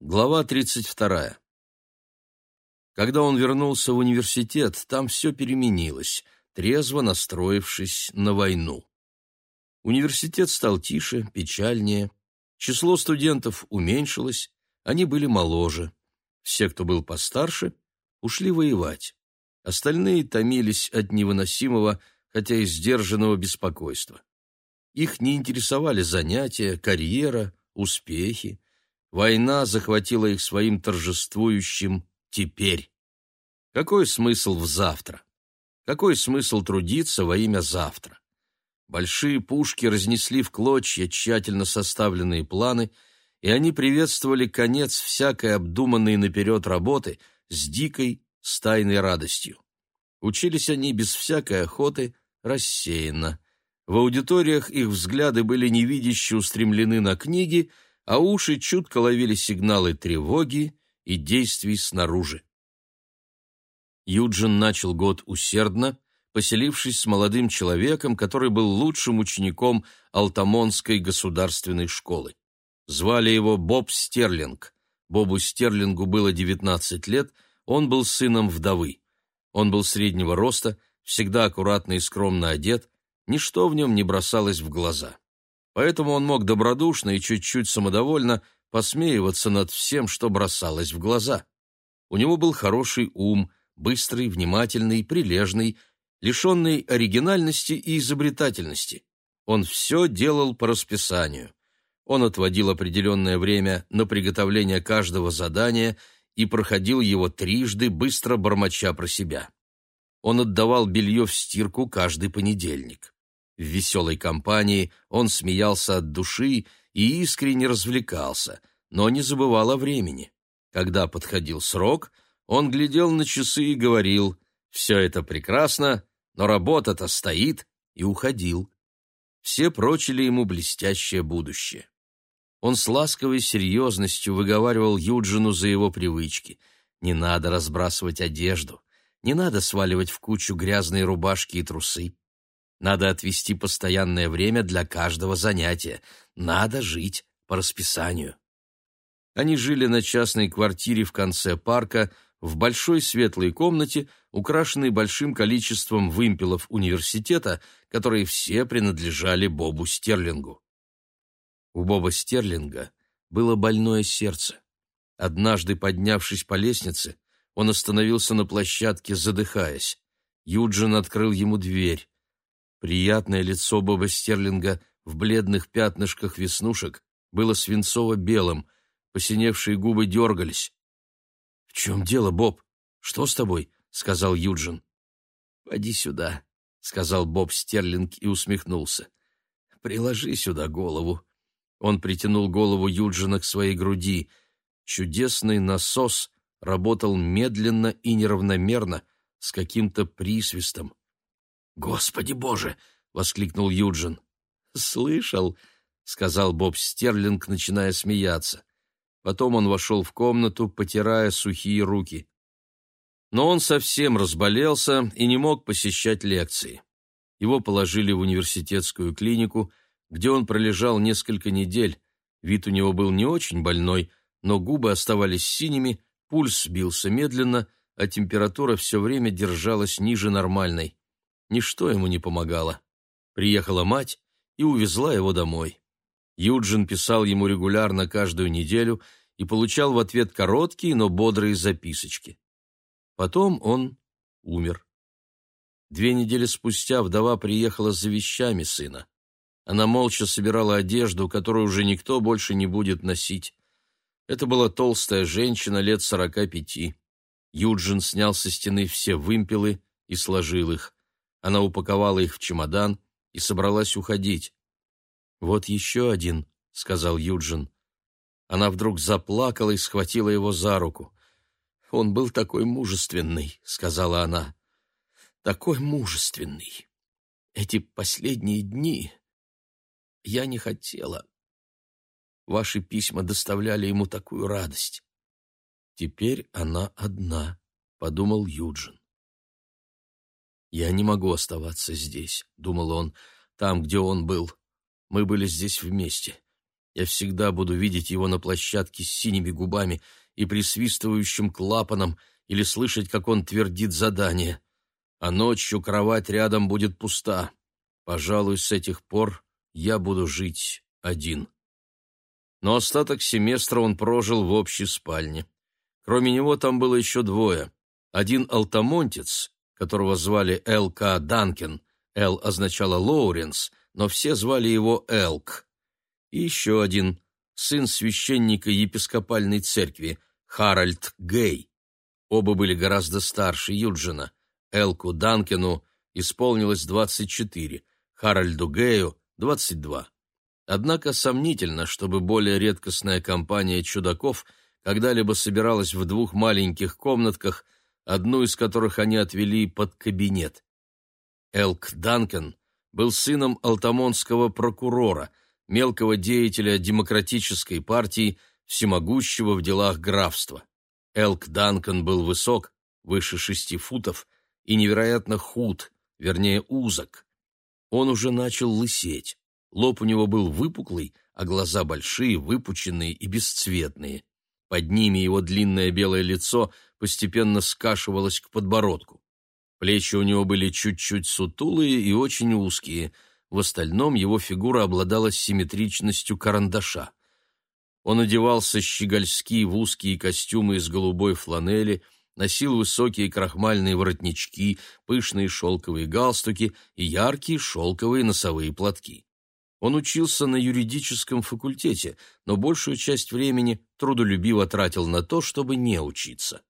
Глава 32. Когда он вернулся в университет, там все переменилось, трезво настроившись на войну. Университет стал тише, печальнее, число студентов уменьшилось, они были моложе. Все, кто был постарше, ушли воевать. Остальные томились от невыносимого, хотя и сдержанного беспокойства. Их не интересовали занятия, карьера, успехи, Война захватила их своим торжествующим «теперь». Какой смысл в завтра? Какой смысл трудиться во имя завтра? Большие пушки разнесли в клочья тщательно составленные планы, и они приветствовали конец всякой обдуманной наперед работы с дикой, стайной радостью. Учились они без всякой охоты, рассеянно. В аудиториях их взгляды были невидяще устремлены на книги — а уши чутко ловили сигналы тревоги и действий снаружи. Юджин начал год усердно, поселившись с молодым человеком, который был лучшим учеником Алтамонской государственной школы. Звали его Боб Стерлинг. Бобу Стерлингу было 19 лет, он был сыном вдовы. Он был среднего роста, всегда аккуратно и скромно одет, ничто в нем не бросалось в глаза поэтому он мог добродушно и чуть-чуть самодовольно посмеиваться над всем, что бросалось в глаза. У него был хороший ум, быстрый, внимательный, прилежный, лишенный оригинальности и изобретательности. Он все делал по расписанию. Он отводил определенное время на приготовление каждого задания и проходил его трижды, быстро бормоча про себя. Он отдавал белье в стирку каждый понедельник. В веселой компании он смеялся от души и искренне развлекался, но не забывал о времени. Когда подходил срок, он глядел на часы и говорил «Все это прекрасно, но работа-то стоит» и уходил. Все прочили ему блестящее будущее. Он с ласковой серьезностью выговаривал Юджину за его привычки. Не надо разбрасывать одежду, не надо сваливать в кучу грязные рубашки и трусы. Надо отвести постоянное время для каждого занятия. Надо жить по расписанию. Они жили на частной квартире в конце парка, в большой светлой комнате, украшенной большим количеством вымпелов университета, которые все принадлежали Бобу Стерлингу. У Боба Стерлинга было больное сердце. Однажды, поднявшись по лестнице, он остановился на площадке, задыхаясь. Юджин открыл ему дверь. Приятное лицо Боба Стерлинга в бледных пятнышках веснушек было свинцово-белым, посиневшие губы дергались. — В чем дело, Боб? Что с тобой? — сказал Юджин. — Поди сюда, — сказал Боб Стерлинг и усмехнулся. — Приложи сюда голову. Он притянул голову Юджина к своей груди. Чудесный насос работал медленно и неравномерно, с каким-то присвистом. «Господи боже!» — воскликнул Юджин. «Слышал», — сказал Боб Стерлинг, начиная смеяться. Потом он вошел в комнату, потирая сухие руки. Но он совсем разболелся и не мог посещать лекции. Его положили в университетскую клинику, где он пролежал несколько недель. Вид у него был не очень больной, но губы оставались синими, пульс бился медленно, а температура все время держалась ниже нормальной. Ничто ему не помогало. Приехала мать и увезла его домой. Юджин писал ему регулярно каждую неделю и получал в ответ короткие, но бодрые записочки. Потом он умер. Две недели спустя вдова приехала за вещами сына. Она молча собирала одежду, которую уже никто больше не будет носить. Это была толстая женщина лет сорока пяти. Юджин снял со стены все вымпелы и сложил их. Она упаковала их в чемодан и собралась уходить. «Вот еще один», — сказал Юджин. Она вдруг заплакала и схватила его за руку. «Он был такой мужественный», — сказала она. «Такой мужественный. Эти последние дни я не хотела. Ваши письма доставляли ему такую радость. Теперь она одна», — подумал Юджин. «Я не могу оставаться здесь», — думал он, — «там, где он был. Мы были здесь вместе. Я всегда буду видеть его на площадке с синими губами и присвистывающим клапаном или слышать, как он твердит задание. А ночью кровать рядом будет пуста. Пожалуй, с этих пор я буду жить один. Но остаток семестра он прожил в общей спальне. Кроме него там было еще двое. Один алтамонтец, которого звали Л.К. Данкен, Л означало Лоуренс, но все звали его Элк. И еще один, сын священника епископальной церкви, Харальд Гей. Оба были гораздо старше Юджина. Элку Данкину исполнилось 24, Харальду Гею — 22. Однако сомнительно, чтобы более редкостная компания чудаков когда-либо собиралась в двух маленьких комнатках, одну из которых они отвели под кабинет. Элк Данкен был сыном алтамонского прокурора, мелкого деятеля демократической партии, всемогущего в делах графства. Элк Данкан был высок, выше шести футов, и невероятно худ, вернее узок. Он уже начал лысеть. Лоб у него был выпуклый, а глаза большие, выпученные и бесцветные. Под ними его длинное белое лицо постепенно скашивалось к подбородку. Плечи у него были чуть-чуть сутулые и очень узкие. В остальном его фигура обладала симметричностью карандаша. Он одевался щегольски в узкие костюмы из голубой фланели, носил высокие крахмальные воротнички, пышные шелковые галстуки и яркие шелковые носовые платки. Он учился на юридическом факультете, но большую часть времени трудолюбиво тратил на то, чтобы не учиться.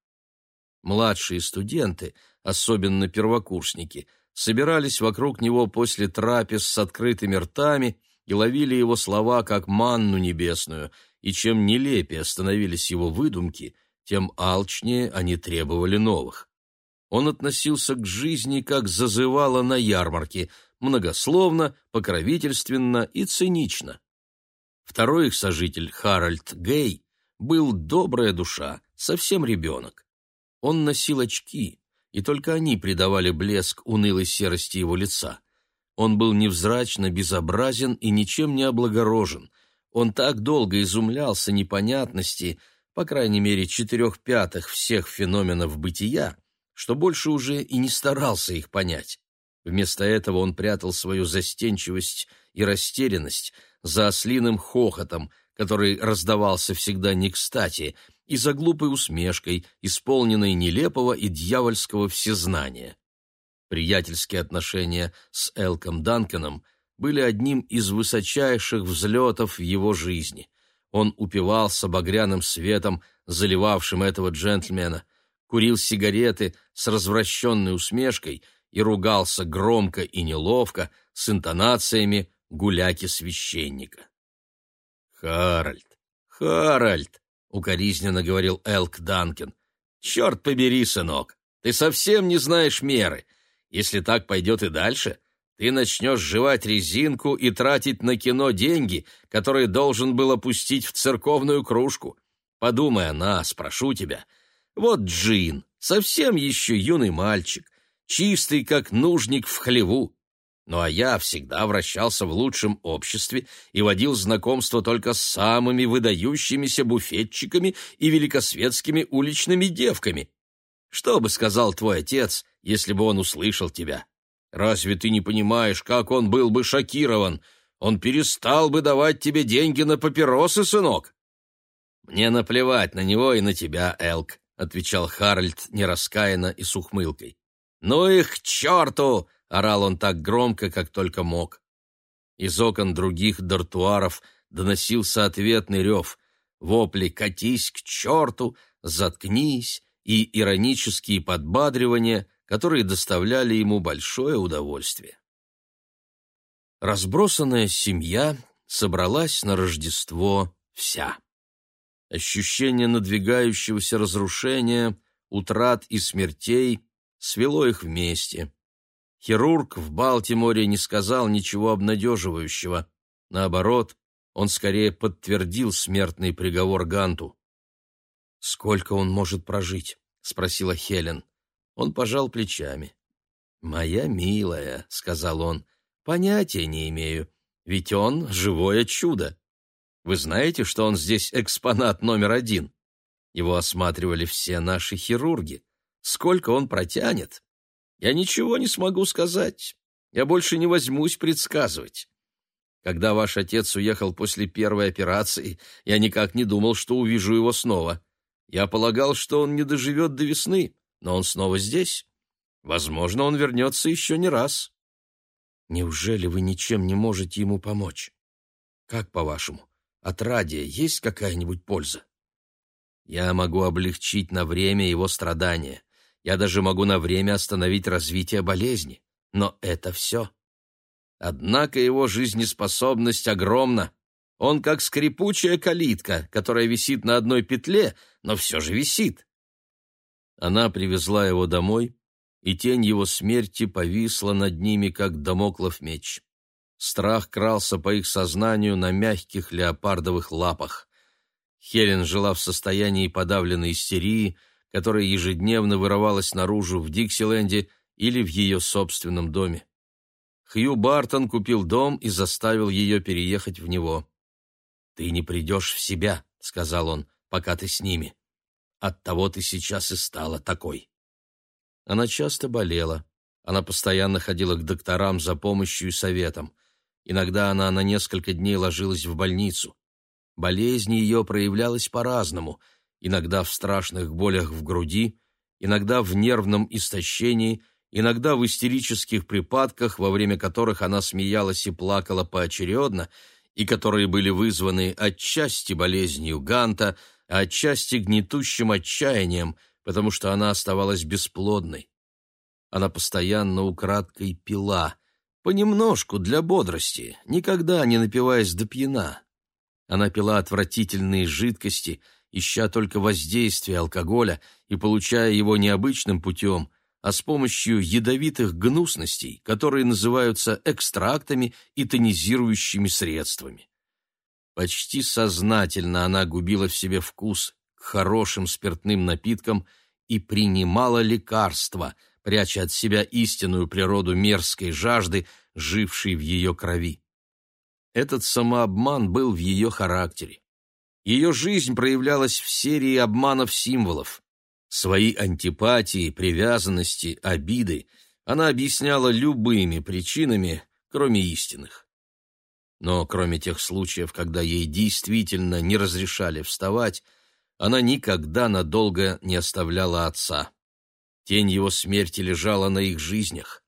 Младшие студенты, особенно первокурсники, собирались вокруг него после трапез с открытыми ртами и ловили его слова как манну небесную, и чем нелепее становились его выдумки, тем алчнее они требовали новых. Он относился к жизни как зазывало на ярмарке, многословно, покровительственно и цинично. Второй их сожитель, Харальд Гей, был добрая душа, совсем ребенок. Он носил очки, и только они придавали блеск унылой серости его лица. Он был невзрачно безобразен и ничем не облагорожен. Он так долго изумлялся непонятности, по крайней мере, четырех пятых всех феноменов бытия, что больше уже и не старался их понять. Вместо этого он прятал свою застенчивость и растерянность за ослиным хохотом, который раздавался всегда не кстати — и за глупой усмешкой, исполненной нелепого и дьявольского всезнания. Приятельские отношения с Элком Данканом были одним из высочайших взлетов в его жизни. Он упивался багряным светом, заливавшим этого джентльмена, курил сигареты с развращенной усмешкой и ругался громко и неловко с интонациями гуляки-священника. «Харальд! Харальд!» укоризненно говорил Элк Данкин. «Черт побери, сынок, ты совсем не знаешь меры. Если так пойдет и дальше, ты начнешь жевать резинку и тратить на кино деньги, которые должен был опустить в церковную кружку. Подумай о нас, прошу тебя. Вот Джин, совсем еще юный мальчик, чистый, как нужник в хлеву. Ну а я всегда вращался в лучшем обществе и водил знакомство только с самыми выдающимися буфетчиками и великосветскими уличными девками. Что бы сказал твой отец, если бы он услышал тебя? Разве ты не понимаешь, как он был бы шокирован? Он перестал бы давать тебе деньги на папиросы, сынок. Мне наплевать на него и на тебя, Элк, отвечал Харальд нераскаянно и с ухмылкой. Ну их к черту! — орал он так громко, как только мог. Из окон других дартуаров доносился ответный рев. Вопли «катись к черту», «заткнись» и иронические подбадривания, которые доставляли ему большое удовольствие. Разбросанная семья собралась на Рождество вся. Ощущение надвигающегося разрушения, утрат и смертей свело их вместе. Хирург в Балтиморе не сказал ничего обнадеживающего. Наоборот, он скорее подтвердил смертный приговор Ганту. «Сколько он может прожить?» — спросила Хелен. Он пожал плечами. «Моя милая», — сказал он, — «понятия не имею, ведь он — живое чудо». Вы знаете, что он здесь экспонат номер один? Его осматривали все наши хирурги. Сколько он протянет? Я ничего не смогу сказать. Я больше не возьмусь предсказывать. Когда ваш отец уехал после первой операции, я никак не думал, что увижу его снова. Я полагал, что он не доживет до весны, но он снова здесь. Возможно, он вернется еще не раз. Неужели вы ничем не можете ему помочь? Как по-вашему, от радия есть какая-нибудь польза? Я могу облегчить на время его страдания. Я даже могу на время остановить развитие болезни. Но это все. Однако его жизнеспособность огромна. Он как скрипучая калитка, которая висит на одной петле, но все же висит. Она привезла его домой, и тень его смерти повисла над ними, как домоклов меч. Страх крался по их сознанию на мягких леопардовых лапах. Хелен жила в состоянии подавленной истерии, которая ежедневно вырывалась наружу в Диксиленде или в ее собственном доме. Хью Бартон купил дом и заставил ее переехать в него. «Ты не придешь в себя», — сказал он, — «пока ты с ними. Оттого ты сейчас и стала такой». Она часто болела. Она постоянно ходила к докторам за помощью и советом. Иногда она на несколько дней ложилась в больницу. Болезнь ее проявлялась по-разному, иногда в страшных болях в груди, иногда в нервном истощении — иногда в истерических припадках, во время которых она смеялась и плакала поочередно, и которые были вызваны отчасти болезнью Ганта, а отчасти гнетущим отчаянием, потому что она оставалась бесплодной. Она постоянно украдкой пила, понемножку для бодрости, никогда не напиваясь до пьяна. Она пила отвратительные жидкости, ища только воздействие алкоголя и получая его необычным путем, а с помощью ядовитых гнусностей, которые называются экстрактами и тонизирующими средствами. Почти сознательно она губила в себе вкус к хорошим спиртным напиткам и принимала лекарства, пряча от себя истинную природу мерзкой жажды, жившей в ее крови. Этот самообман был в ее характере. Ее жизнь проявлялась в серии обманов символов. Свои антипатии, привязанности, обиды она объясняла любыми причинами, кроме истинных. Но кроме тех случаев, когда ей действительно не разрешали вставать, она никогда надолго не оставляла отца. Тень его смерти лежала на их жизнях.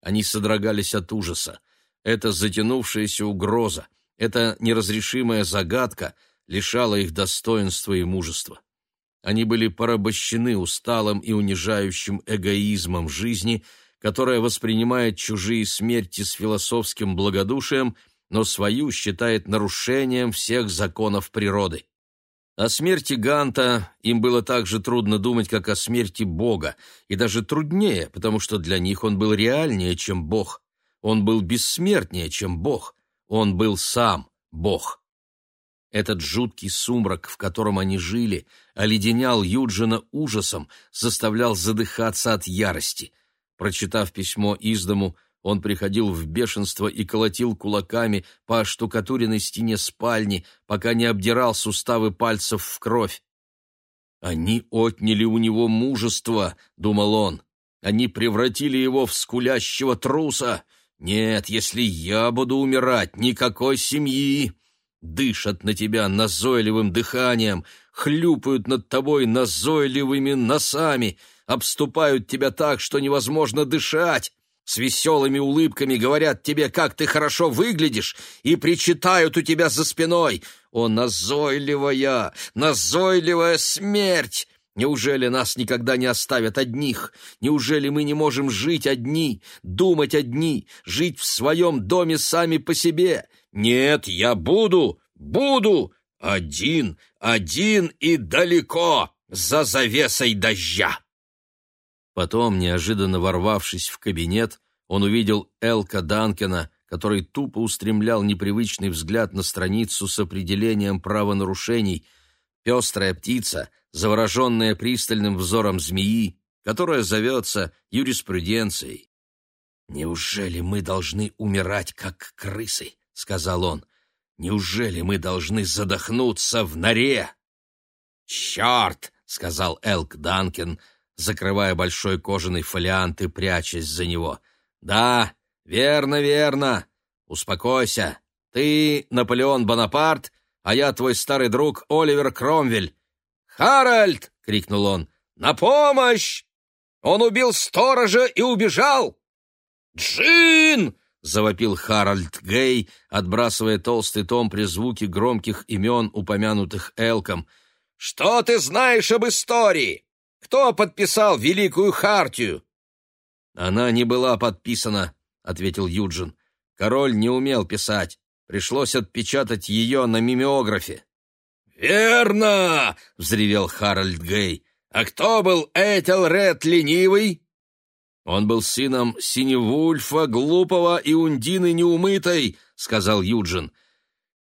Они содрогались от ужаса. Эта затянувшаяся угроза, эта неразрешимая загадка лишала их достоинства и мужества. Они были порабощены усталым и унижающим эгоизмом жизни, которая воспринимает чужие смерти с философским благодушием, но свою считает нарушением всех законов природы. О смерти Ганта им было так же трудно думать, как о смерти Бога, и даже труднее, потому что для них он был реальнее, чем Бог. Он был бессмертнее, чем Бог. Он был сам Бог. Этот жуткий сумрак, в котором они жили, оледенял Юджина ужасом, заставлял задыхаться от ярости. Прочитав письмо из дому, он приходил в бешенство и колотил кулаками по штукатуренной стене спальни, пока не обдирал суставы пальцев в кровь. «Они отняли у него мужество», — думал он. «Они превратили его в скулящего труса. Нет, если я буду умирать, никакой семьи» дышат на тебя назойливым дыханием, хлюпают над тобой назойливыми носами, обступают тебя так, что невозможно дышать, с веселыми улыбками говорят тебе, как ты хорошо выглядишь, и причитают у тебя за спиной. О, назойливая, назойливая смерть! Неужели нас никогда не оставят одних? Неужели мы не можем жить одни, думать одни, жить в своем доме сами по себе? Нет, я буду, буду один, один и далеко за завесой дождя. Потом, неожиданно ворвавшись в кабинет, он увидел Элка Данкена, который тупо устремлял непривычный взгляд на страницу с определением правонарушений. Пестрая птица, завороженная пристальным взором змеи, которая зовется юриспруденцией. «Неужели мы должны умирать, как крысы?» — сказал он. Неужели мы должны задохнуться в норе? «Черт!» — сказал Элк Данкен, закрывая большой кожаный фолиант и прячась за него. «Да, верно, верно. Успокойся. Ты Наполеон Бонапарт, а я твой старый друг Оливер Кромвель. «Харальд!» — крикнул он. «На помощь! Он убил сторожа и убежал!» «Джин!» — завопил Харальд Гей, отбрасывая толстый том при звуке громких имен, упомянутых Элком. «Что ты знаешь об истории? Кто подписал Великую Хартию?» «Она не была подписана», — ответил Юджин. «Король не умел писать. Пришлось отпечатать ее на мимеографе». «Верно!» — взревел Харальд Гей. «А кто был Этельред ленивый?» «Он был сыном Синевульфа, глупого и Ундины неумытой», — сказал Юджин.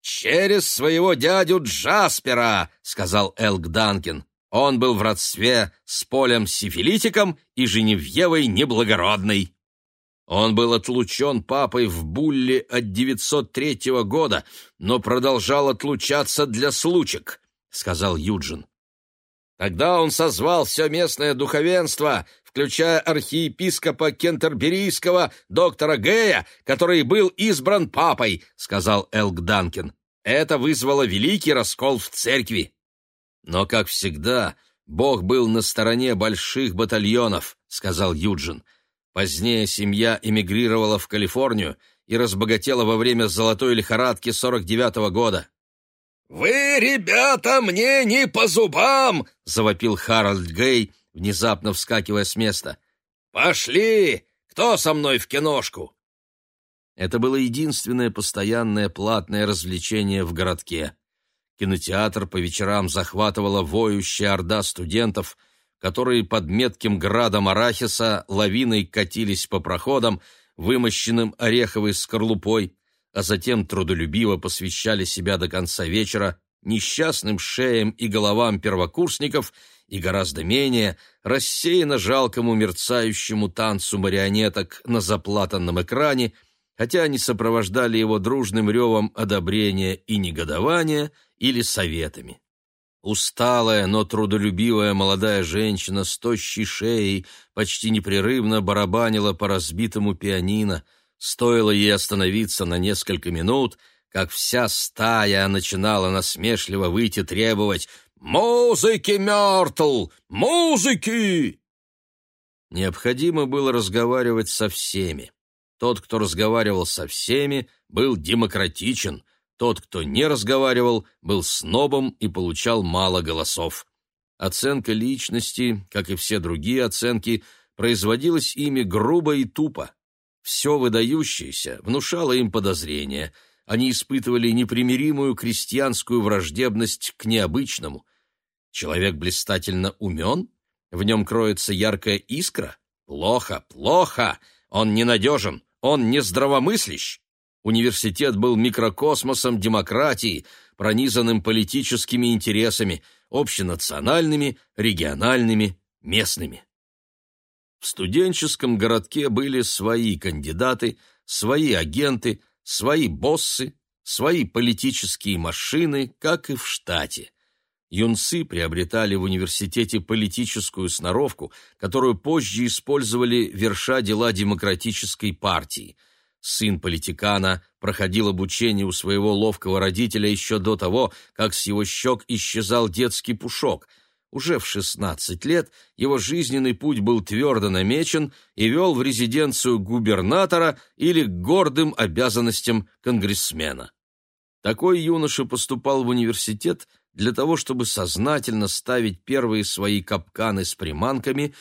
«Через своего дядю Джаспера», — сказал Элк Данкин. «Он был в родстве с Полем Сифилитиком и Женевьевой Неблагородной». Он был отлучен папой в Булле от 903 года, но продолжал отлучаться для случек, — сказал Юджин. Тогда он созвал все местное духовенство, включая архиепископа Кентерберийского доктора Гея, который был избран папой, — сказал Элк Данкин. Это вызвало великий раскол в церкви. Но, как всегда, Бог был на стороне больших батальонов, — сказал Юджин. Позднее семья эмигрировала в Калифорнию и разбогатела во время золотой лихорадки 49-го года. «Вы, ребята, мне не по зубам!» — завопил Харальд Гей, внезапно вскакивая с места. «Пошли! Кто со мной в киношку?» Это было единственное постоянное платное развлечение в городке. Кинотеатр по вечерам захватывала воющая орда студентов — которые под метким градом арахиса лавиной катились по проходам, вымощенным ореховой скорлупой, а затем трудолюбиво посвящали себя до конца вечера несчастным шеям и головам первокурсников и гораздо менее рассеянно жалкому мерцающему танцу марионеток на заплатанном экране, хотя они сопровождали его дружным ревом одобрения и негодования или советами. Усталая, но трудолюбивая молодая женщина с тощей шеей почти непрерывно барабанила по разбитому пианино. Стоило ей остановиться на несколько минут, как вся стая начинала насмешливо выйти требовать «Музыки, Мёртл! Музыки!» Необходимо было разговаривать со всеми. Тот, кто разговаривал со всеми, был демократичен, тот, кто не разговаривал, был снобом и получал мало голосов. Оценка личности, как и все другие оценки, производилась ими грубо и тупо. Все выдающееся внушало им подозрения. Они испытывали непримиримую крестьянскую враждебность к необычному. Человек блистательно умен? В нем кроется яркая искра? Плохо, плохо! Он ненадежен, он не здравомыслящ. Университет был микрокосмосом демократии, пронизанным политическими интересами, общенациональными, региональными, местными. В студенческом городке были свои кандидаты, свои агенты, свои боссы, свои политические машины, как и в штате. Юнцы приобретали в университете политическую сноровку, которую позже использовали верша дела демократической партии – Сын политикана проходил обучение у своего ловкого родителя еще до того, как с его щек исчезал детский пушок. Уже в 16 лет его жизненный путь был твердо намечен и вел в резиденцию губернатора или к гордым обязанностям конгрессмена. Такой юноша поступал в университет для того, чтобы сознательно ставить первые свои капканы с приманками,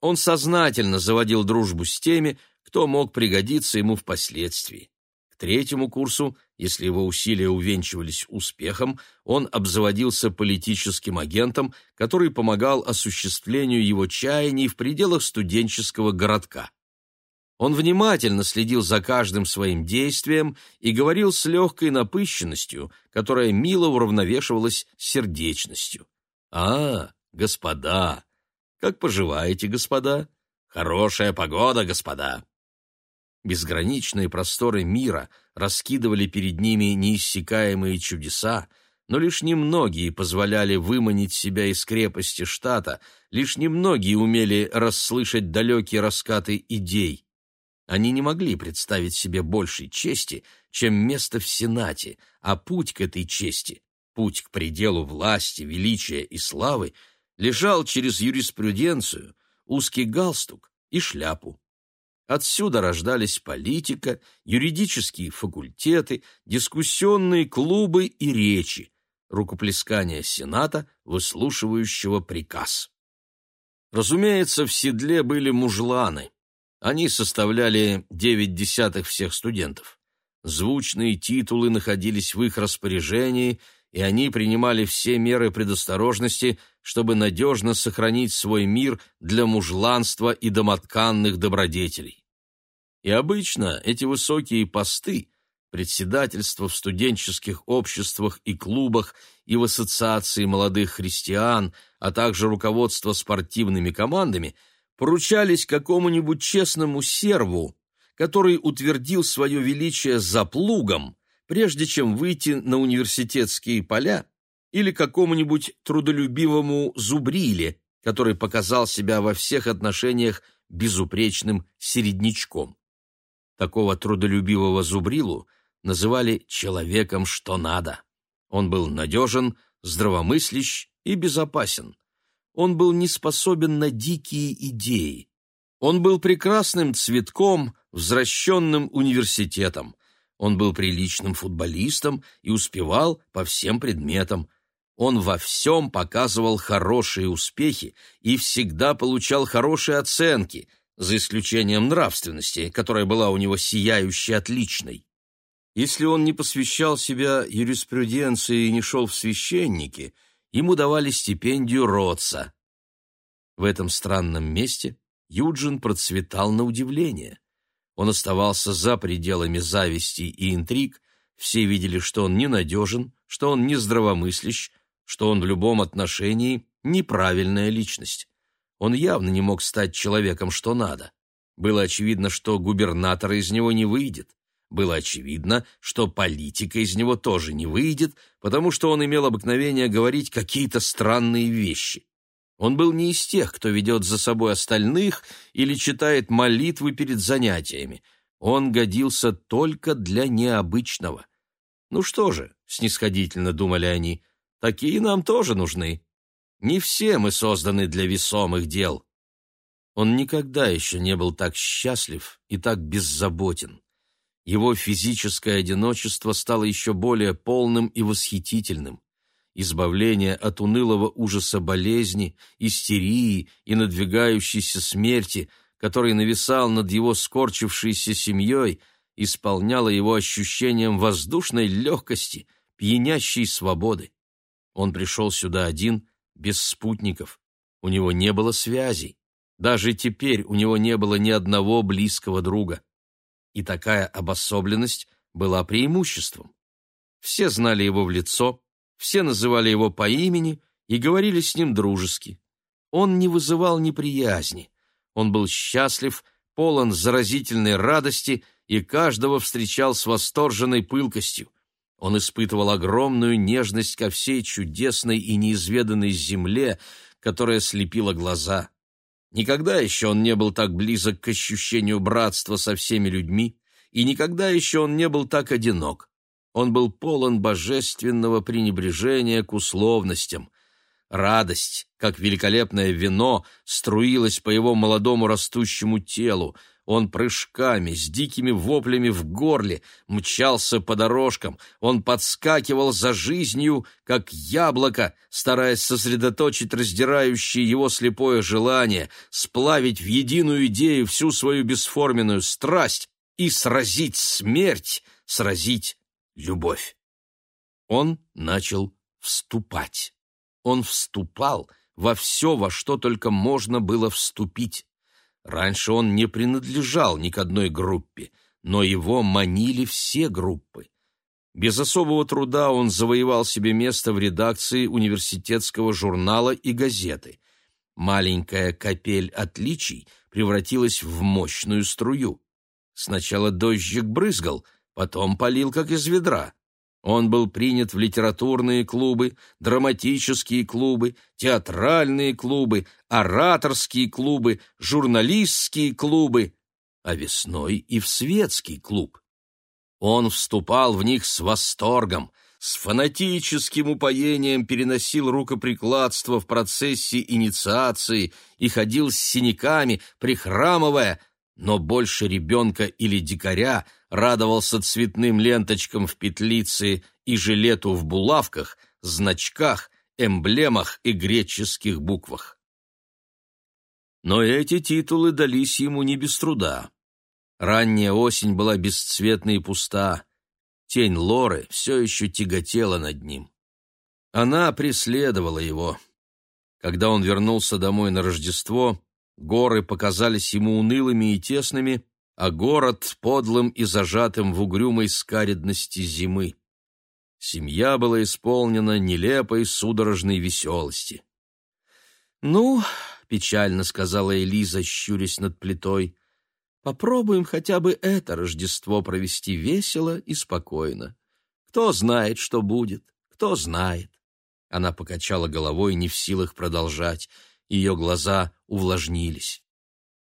он сознательно заводил дружбу с теми, кто мог пригодиться ему впоследствии. К третьему курсу, если его усилия увенчивались успехом, он обзаводился политическим агентом, который помогал осуществлению его чаяний в пределах студенческого городка. Он внимательно следил за каждым своим действием и говорил с легкой напыщенностью, которая мило уравновешивалась сердечностью. «А, господа! Как поживаете, господа? Хорошая погода, господа! Безграничные просторы мира раскидывали перед ними неиссякаемые чудеса, но лишь немногие позволяли выманить себя из крепости штата, лишь немногие умели расслышать далекие раскаты идей. Они не могли представить себе большей чести, чем место в Сенате, а путь к этой чести, путь к пределу власти, величия и славы, лежал через юриспруденцию, узкий галстук и шляпу. Отсюда рождались политика, юридические факультеты, дискуссионные клубы и речи, рукоплескание Сената, выслушивающего приказ. Разумеется, в седле были мужланы. Они составляли девять десятых всех студентов. Звучные титулы находились в их распоряжении, и они принимали все меры предосторожности, чтобы надежно сохранить свой мир для мужланства и домотканных добродетелей. И обычно эти высокие посты, председательство в студенческих обществах и клубах и в ассоциации молодых христиан, а также руководство спортивными командами, поручались какому-нибудь честному серву, который утвердил свое величие за плугом, прежде чем выйти на университетские поля, или какому-нибудь трудолюбивому зубриле, который показал себя во всех отношениях безупречным середнячком. Такого трудолюбивого зубрилу называли «человеком что надо». Он был надежен, здравомыслящ и безопасен. Он был не способен на дикие идеи. Он был прекрасным цветком, возвращенным университетом. Он был приличным футболистом и успевал по всем предметам. Он во всем показывал хорошие успехи и всегда получал хорошие оценки, за исключением нравственности, которая была у него сияющей отличной. Если он не посвящал себя юриспруденции и не шел в священники, ему давали стипендию Ротса. В этом странном месте Юджин процветал на удивление. Он оставался за пределами зависти и интриг, все видели, что он ненадежен, что он нездравомыслящ, что он в любом отношении неправильная личность. Он явно не мог стать человеком, что надо. Было очевидно, что губернатора из него не выйдет. Было очевидно, что политика из него тоже не выйдет, потому что он имел обыкновение говорить какие-то странные вещи. Он был не из тех, кто ведет за собой остальных или читает молитвы перед занятиями. Он годился только для необычного. Ну что же, снисходительно думали они, такие нам тоже нужны. Не все мы созданы для весомых дел. Он никогда еще не был так счастлив и так беззаботен. Его физическое одиночество стало еще более полным и восхитительным. Избавление от унылого ужаса болезни, истерии и надвигающейся смерти, который нависал над его скорчившейся семьей, исполняло его ощущением воздушной легкости, пьянящей свободы. Он пришел сюда один без спутников. У него не было связей. Даже теперь у него не было ни одного близкого друга. И такая обособленность была преимуществом. Все знали его в лицо, все называли его по имени и говорили с ним дружески. Он не вызывал неприязни. Он был счастлив, полон заразительной радости и каждого встречал с восторженной пылкостью. Он испытывал огромную нежность ко всей чудесной и неизведанной земле, которая слепила глаза. Никогда еще он не был так близок к ощущению братства со всеми людьми, и никогда еще он не был так одинок. Он был полон божественного пренебрежения к условностям. Радость, как великолепное вино, струилась по его молодому растущему телу, он прыжками, с дикими воплями в горле мчался по дорожкам, он подскакивал за жизнью, как яблоко, стараясь сосредоточить раздирающее его слепое желание, сплавить в единую идею всю свою бесформенную страсть и сразить смерть, сразить любовь. Он начал вступать. Он вступал во все, во что только можно было вступить. Раньше он не принадлежал ни к одной группе, но его манили все группы. Без особого труда он завоевал себе место в редакции университетского журнала и газеты. Маленькая капель отличий превратилась в мощную струю. Сначала дождик брызгал, потом полил, как из ведра. Он был принят в литературные клубы, драматические клубы, театральные клубы, ораторские клубы, журналистские клубы, а весной и в светский клуб. Он вступал в них с восторгом, с фанатическим упоением переносил рукоприкладство в процессе инициации и ходил с синяками, прихрамывая, но больше ребенка или дикаря радовался цветным ленточкам в петлице и жилету в булавках, значках, эмблемах и греческих буквах. Но эти титулы дались ему не без труда. Ранняя осень была бесцветна и пуста. Тень Лоры все еще тяготела над ним. Она преследовала его. Когда он вернулся домой на Рождество, горы показались ему унылыми и тесными, а город — подлым и зажатым в угрюмой скаредности зимы. Семья была исполнена нелепой судорожной веселости. «Ну, — печально сказала Элиза, щурясь над плитой, Попробуем хотя бы это Рождество провести весело и спокойно. Кто знает, что будет, кто знает. Она покачала головой, не в силах продолжать. Ее глаза увлажнились.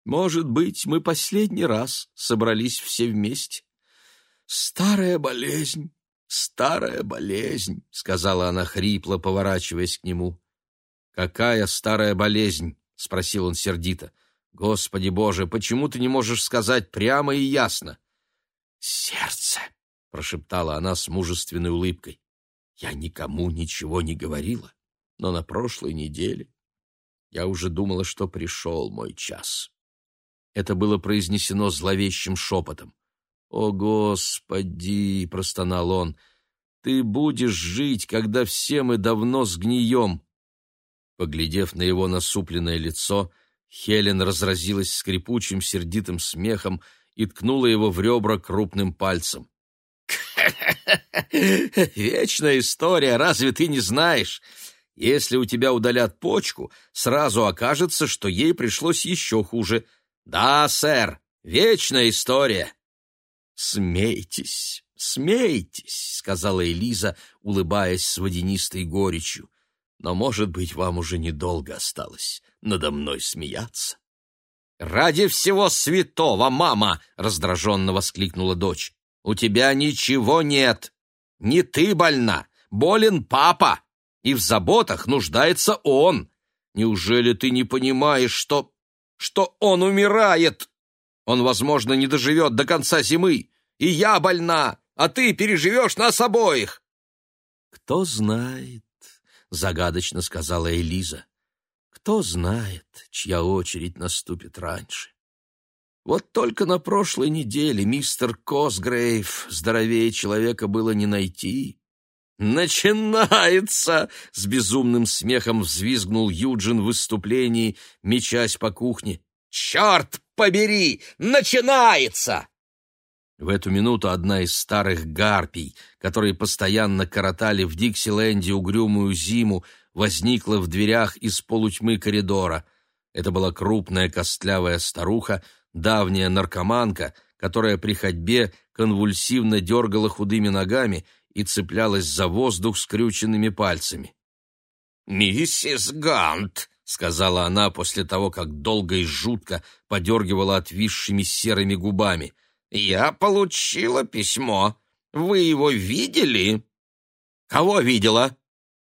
Может быть, мы последний раз собрались все вместе. Старая болезнь, старая болезнь, сказала она хрипло, поворачиваясь к нему. Какая старая болезнь? спросил он сердито. Господи Боже, почему ты не можешь сказать прямо и ясно? Сердце, прошептала она с мужественной улыбкой. Я никому ничего не говорила, но на прошлой неделе я уже думала, что пришел мой час. Это было произнесено зловещим шепотом. «О, Господи!» — простонал он. «Ты будешь жить, когда все мы давно сгнием!» Поглядев на его насупленное лицо, Хелен разразилась скрипучим, сердитым смехом и ткнула его в ребра крупным пальцем. «Вечная история, разве ты не знаешь? Если у тебя удалят почку, сразу окажется, что ей пришлось еще хуже. Да, сэр, вечная история». «Смейтесь, смейтесь», — сказала Элиза, улыбаясь с водянистой горечью. «Но, может быть, вам уже недолго осталось надо мной смеяться. «Ради всего святого, мама!» — раздраженно воскликнула дочь. «У тебя ничего нет. Не ты больна, болен папа, и в заботах нуждается он. Неужели ты не понимаешь, что... что он умирает? Он, возможно, не доживет до конца зимы, и я больна, а ты переживешь нас обоих!» «Кто знает», — загадочно сказала Элиза. Кто знает, чья очередь наступит раньше. Вот только на прошлой неделе мистер Косгрейв, здоровее человека было не найти. «Начинается!» — с безумным смехом взвизгнул Юджин в выступлении, мечась по кухне. «Черт побери! Начинается!» В эту минуту одна из старых гарпий, которые постоянно коротали в Диксиленде угрюмую зиму, возникла в дверях из полутьмы коридора. Это была крупная костлявая старуха, давняя наркоманка, которая при ходьбе конвульсивно дергала худыми ногами и цеплялась за воздух скрюченными пальцами. «Миссис Гант», — сказала она после того, как долго и жутко подергивала отвисшими серыми губами, — «я получила письмо. Вы его видели?» «Кого видела?»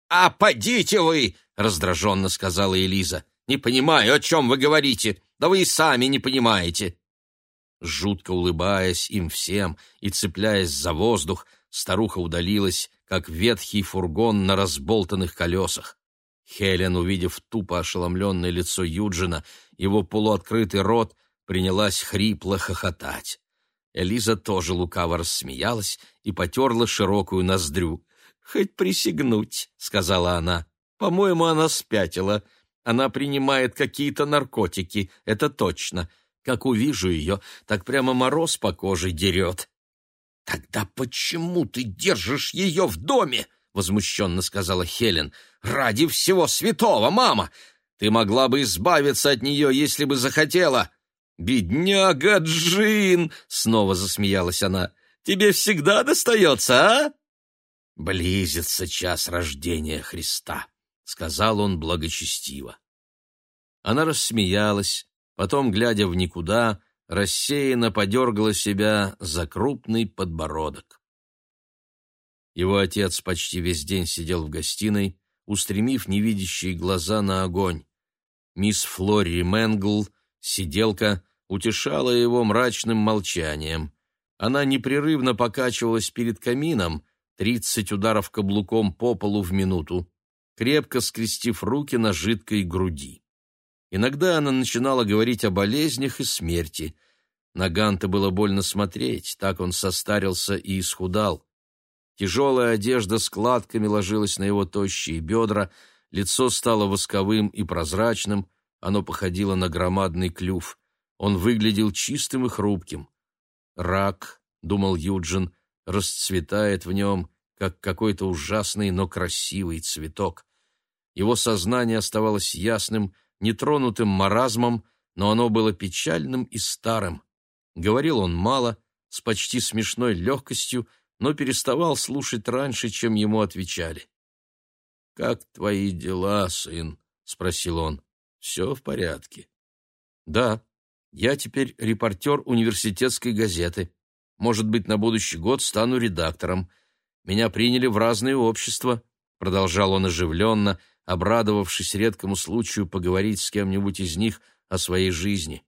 «А подите вы!» — раздраженно сказала Элиза. «Не понимаю, о чем вы говорите. Да вы и сами не понимаете». Жутко улыбаясь им всем и цепляясь за воздух, старуха удалилась, как ветхий фургон на разболтанных колесах. Хелен, увидев тупо ошеломленное лицо Юджина, его полуоткрытый рот, принялась хрипло хохотать. Элиза тоже лукаво рассмеялась и потерла широкую ноздрю хоть присягнуть», — сказала она. «По-моему, она спятила. Она принимает какие-то наркотики, это точно. Как увижу ее, так прямо мороз по коже дерет». «Тогда почему ты держишь ее в доме?» — возмущенно сказала Хелен. «Ради всего святого, мама! Ты могла бы избавиться от нее, если бы захотела!» «Бедняга Джин!» — снова засмеялась она. «Тебе всегда достается, а?» «Близится час рождения Христа», — сказал он благочестиво. Она рассмеялась, потом, глядя в никуда, рассеянно подергала себя за крупный подбородок. Его отец почти весь день сидел в гостиной, устремив невидящие глаза на огонь. Мисс Флори Мэнгл, сиделка, утешала его мрачным молчанием. Она непрерывно покачивалась перед камином, тридцать ударов каблуком по полу в минуту, крепко скрестив руки на жидкой груди. Иногда она начинала говорить о болезнях и смерти. На Ганта было больно смотреть, так он состарился и исхудал. Тяжелая одежда складками ложилась на его тощие бедра, лицо стало восковым и прозрачным, оно походило на громадный клюв. Он выглядел чистым и хрупким. «Рак», — думал Юджин, — расцветает в нем, как какой-то ужасный, но красивый цветок. Его сознание оставалось ясным, нетронутым маразмом, но оно было печальным и старым. Говорил он мало, с почти смешной легкостью, но переставал слушать раньше, чем ему отвечали. «Как твои дела, сын?» — спросил он. «Все в порядке?» «Да, я теперь репортер университетской газеты. Может быть, на будущий год стану редактором. Меня приняли в разные общества», — продолжал он оживленно, обрадовавшись редкому случаю поговорить с кем-нибудь из них о своей жизни.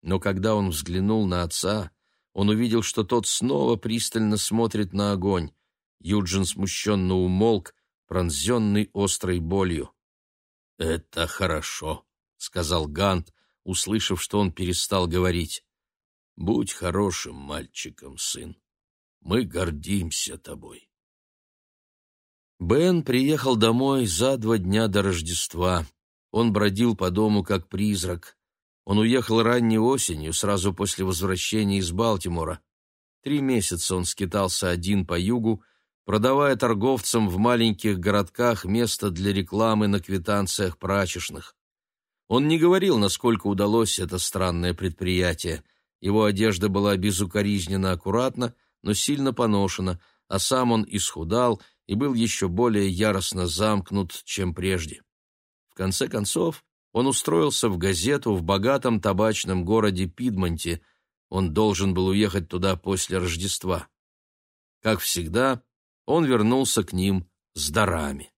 Но когда он взглянул на отца, он увидел, что тот снова пристально смотрит на огонь. Юджин смущенно умолк, пронзенный острой болью. «Это хорошо», — сказал Гант, услышав, что он перестал говорить. «Будь хорошим мальчиком, сын. Мы гордимся тобой». Бен приехал домой за два дня до Рождества. Он бродил по дому как призрак. Он уехал ранней осенью, сразу после возвращения из Балтимора. Три месяца он скитался один по югу, продавая торговцам в маленьких городках место для рекламы на квитанциях прачечных. Он не говорил, насколько удалось это странное предприятие. Его одежда была безукоризненно аккуратна, но сильно поношена, а сам он исхудал и был еще более яростно замкнут, чем прежде. В конце концов, он устроился в газету в богатом табачном городе Пидмонте. Он должен был уехать туда после Рождества. Как всегда, он вернулся к ним с дарами.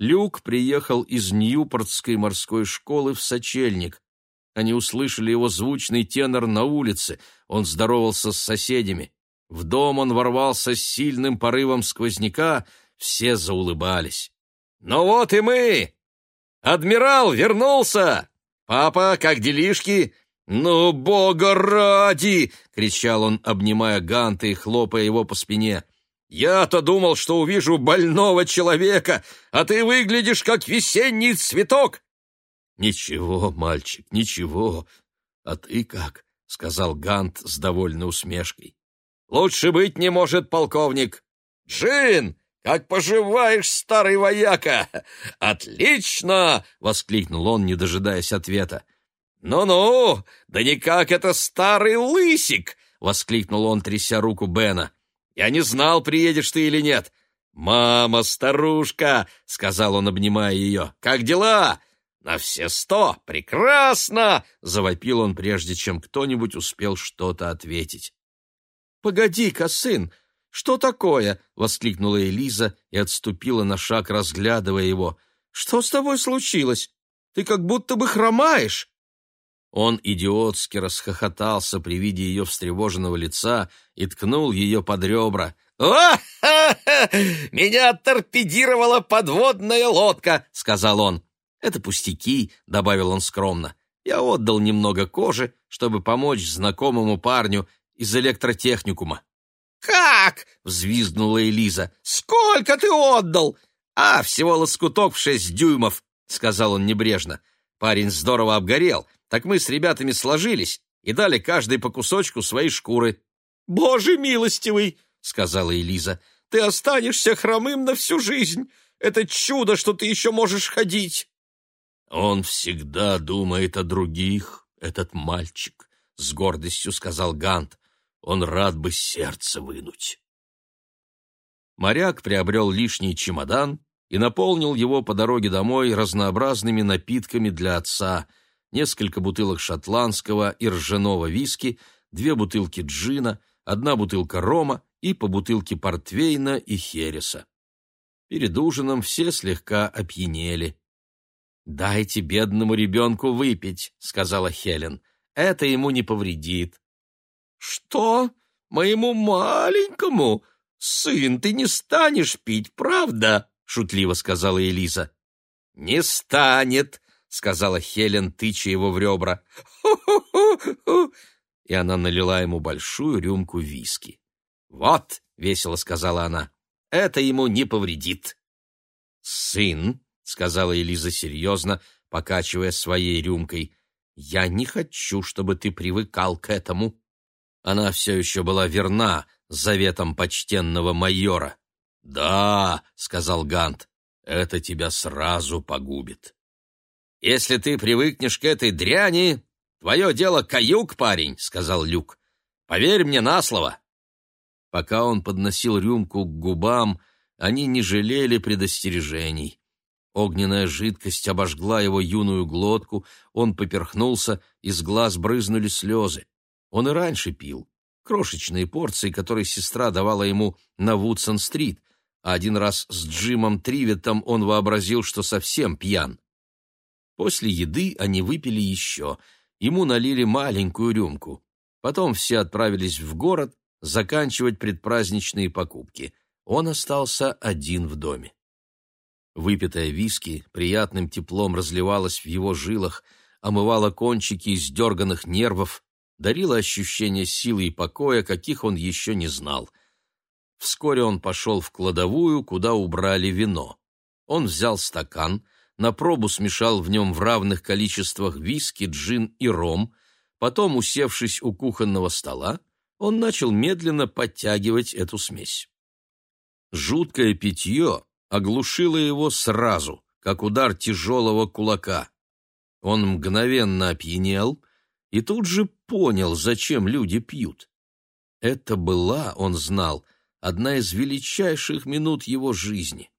Люк приехал из Ньюпортской морской школы в Сочельник. Они услышали его звучный тенор на улице. Он здоровался с соседями. В дом он ворвался с сильным порывом сквозняка, все заулыбались. «Ну вот и мы! Адмирал вернулся! Папа, как делишки?» «Ну, бога ради!» — кричал он, обнимая Ганта и хлопая его по спине. «Я-то думал, что увижу больного человека, а ты выглядишь, как весенний цветок!» «Ничего, мальчик, ничего. А ты как?» — сказал Гант с довольной усмешкой. Лучше быть не может, полковник. Джин, как поживаешь, старый вояка? Отлично! воскликнул он, не дожидаясь ответа. Ну-ну, да никак это старый лысик! воскликнул он, тряся руку Бена. Я не знал, приедешь ты или нет. «Мама, старушка!» — сказал он, обнимая ее. «Как дела?» «На все сто! Прекрасно!» — завопил он, прежде чем кто-нибудь успел что-то ответить. «Погоди-ка, сын, что такое?» — воскликнула Элиза и отступила на шаг, разглядывая его. «Что с тобой случилось? Ты как будто бы хромаешь!» Он идиотски расхохотался при виде ее встревоженного лица и ткнул ее под ребра. «О, ха -ха! меня торпедировала подводная лодка!» — сказал он. «Это пустяки», — добавил он скромно. «Я отдал немного кожи, чтобы помочь знакомому парню, из электротехникума. «Как?» — взвизгнула Элиза. «Сколько ты отдал?» «А, всего лоскуток в шесть дюймов», — сказал он небрежно. Парень здорово обгорел, так мы с ребятами сложились и дали каждый по кусочку своей шкуры. «Боже милостивый!» — сказала Элиза. «Ты останешься хромым на всю жизнь. Это чудо, что ты еще можешь ходить!» «Он всегда думает о других», этот мальчик», — с гордостью сказал Гант. «Он рад бы сердце вынуть». Моряк приобрел лишний чемодан и наполнил его по дороге домой разнообразными напитками для отца, несколько бутылок шотландского и ржаного виски, две бутылки джина, одна бутылка рома и по бутылке портвейна и хереса. Перед ужином все слегка опьянели. «Дайте бедному ребенку выпить», — сказала Хелен. «Это ему не повредит». «Что? Моему маленькому? Сын, ты не станешь пить, правда?» — шутливо сказала Элиза. «Не станет», — сказала Хелен, тыча его в ребра. «Ху-ху-ху-ху!» И она налила ему большую рюмку виски. «Вот», — весело сказала она, — «это ему не повредит». «Сын», — сказала Элиза серьезно, покачивая своей рюмкой, — «я не хочу, чтобы ты привыкал к этому». Она все еще была верна заветам почтенного майора. «Да», — сказал Гант, — «это тебя сразу погубит». «Если ты привыкнешь к этой дряни, твое дело каюк, парень», — сказал Люк. «Поверь мне на слово». Пока он подносил рюмку к губам, они не жалели предостережений. Огненная жидкость обожгла его юную глотку, он поперхнулся, из глаз брызнули слезы. Он и раньше пил. Крошечные порции, которые сестра давала ему на Вудсон-стрит, а один раз с Джимом Триветтом он вообразил, что совсем пьян. После еды они выпили еще. Ему налили маленькую рюмку. Потом все отправились в город заканчивать предпраздничные покупки. Он остался один в доме. Выпитая виски приятным теплом разливалась в его жилах, омывала кончики издерганных нервов, дарила ощущение силы и покоя, каких он еще не знал. Вскоре он пошел в кладовую, куда убрали вино. Он взял стакан — на пробу смешал в нем в равных количествах виски, джин и ром, потом, усевшись у кухонного стола, он начал медленно подтягивать эту смесь. Жуткое питье оглушило его сразу, как удар тяжелого кулака. Он мгновенно опьянел и тут же понял, зачем люди пьют. Это была, он знал, одна из величайших минут его жизни.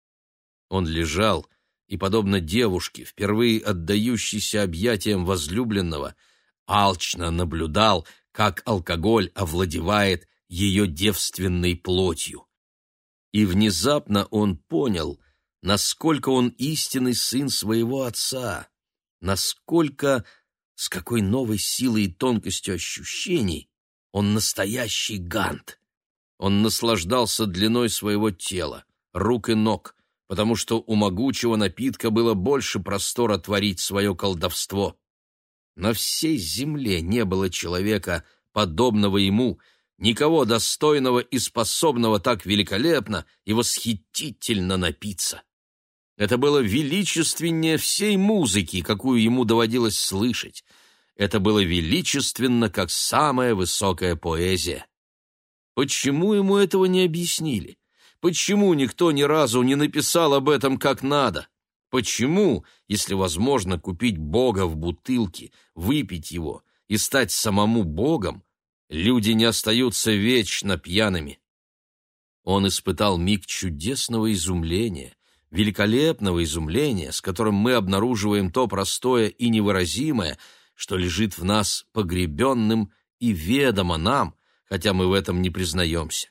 Он лежал, и, подобно девушке, впервые отдающейся объятиям возлюбленного, алчно наблюдал, как алкоголь овладевает ее девственной плотью. И внезапно он понял, насколько он истинный сын своего отца, насколько, с какой новой силой и тонкостью ощущений он настоящий гант. Он наслаждался длиной своего тела, рук и ног, потому что у могучего напитка было больше простора творить свое колдовство. На всей земле не было человека, подобного ему, никого достойного и способного так великолепно и восхитительно напиться. Это было величественнее всей музыки, какую ему доводилось слышать. Это было величественно, как самая высокая поэзия. Почему ему этого не объяснили? Почему никто ни разу не написал об этом как надо? Почему, если возможно купить Бога в бутылке, выпить его и стать самому Богом, люди не остаются вечно пьяными? Он испытал миг чудесного изумления, великолепного изумления, с которым мы обнаруживаем то простое и невыразимое, что лежит в нас погребенным и ведомо нам, хотя мы в этом не признаемся.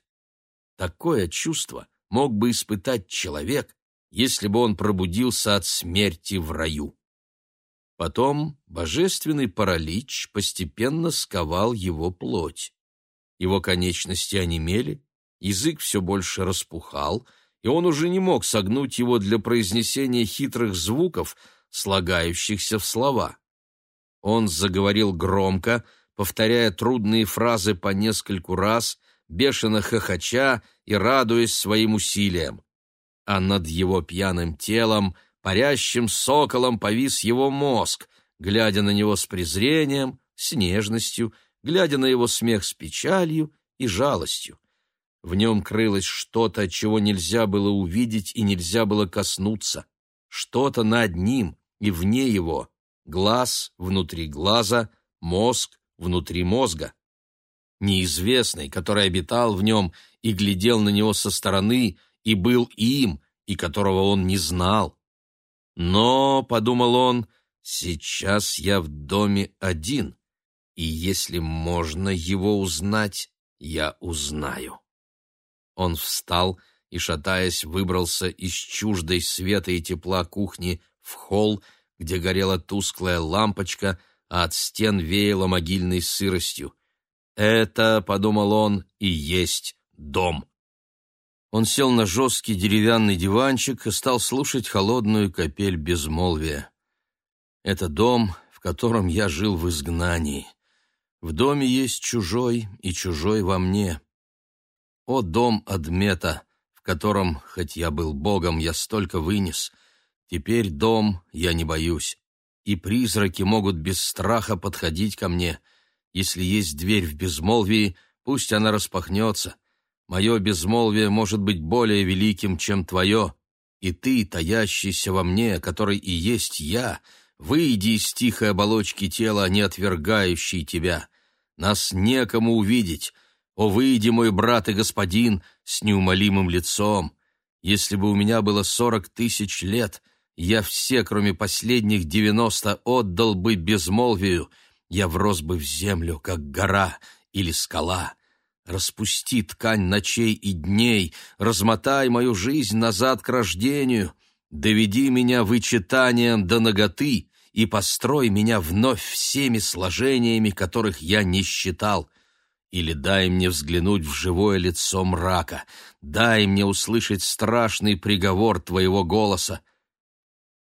Такое чувство мог бы испытать человек, если бы он пробудился от смерти в раю. Потом божественный паралич постепенно сковал его плоть. Его конечности онемели, язык все больше распухал, и он уже не мог согнуть его для произнесения хитрых звуков, слагающихся в слова. Он заговорил громко, повторяя трудные фразы по нескольку раз, бешено хохоча и радуясь своим усилиям. А над его пьяным телом, парящим соколом, повис его мозг, глядя на него с презрением, с нежностью, глядя на его смех с печалью и жалостью. В нем крылось что-то, чего нельзя было увидеть и нельзя было коснуться, что-то над ним и вне его, глаз внутри глаза, мозг внутри мозга. Неизвестный, который обитал в нем и глядел на него со стороны, и был им, и которого он не знал. Но, — подумал он, — сейчас я в доме один, и если можно его узнать, я узнаю. Он встал и, шатаясь, выбрался из чуждой света и тепла кухни в холл, где горела тусклая лампочка, а от стен веяло могильной сыростью. «Это, — подумал он, — и есть дом». Он сел на жесткий деревянный диванчик и стал слушать холодную капель безмолвия. «Это дом, в котором я жил в изгнании. В доме есть чужой, и чужой во мне. О, дом Адмета, в котором, хоть я был богом, я столько вынес. Теперь дом я не боюсь, и призраки могут без страха подходить ко мне. Если есть дверь в безмолвии, пусть она распахнется» Мое безмолвие может быть более великим, чем твое, и ты, таящийся во мне, который и есть я, выйди из тихой оболочки тела, не отвергающей тебя. Нас некому увидеть. О, выйди, мой брат и господин, с неумолимым лицом. Если бы у меня было сорок тысяч лет, я все, кроме последних девяносто, отдал бы безмолвию. Я врос бы в землю, как гора или скала. Распусти ткань ночей и дней, размотай мою жизнь назад к рождению, доведи меня вычитанием до ноготы и построй меня вновь всеми сложениями, которых я не считал. Или дай мне взглянуть в живое лицо мрака, дай мне услышать страшный приговор твоего голоса.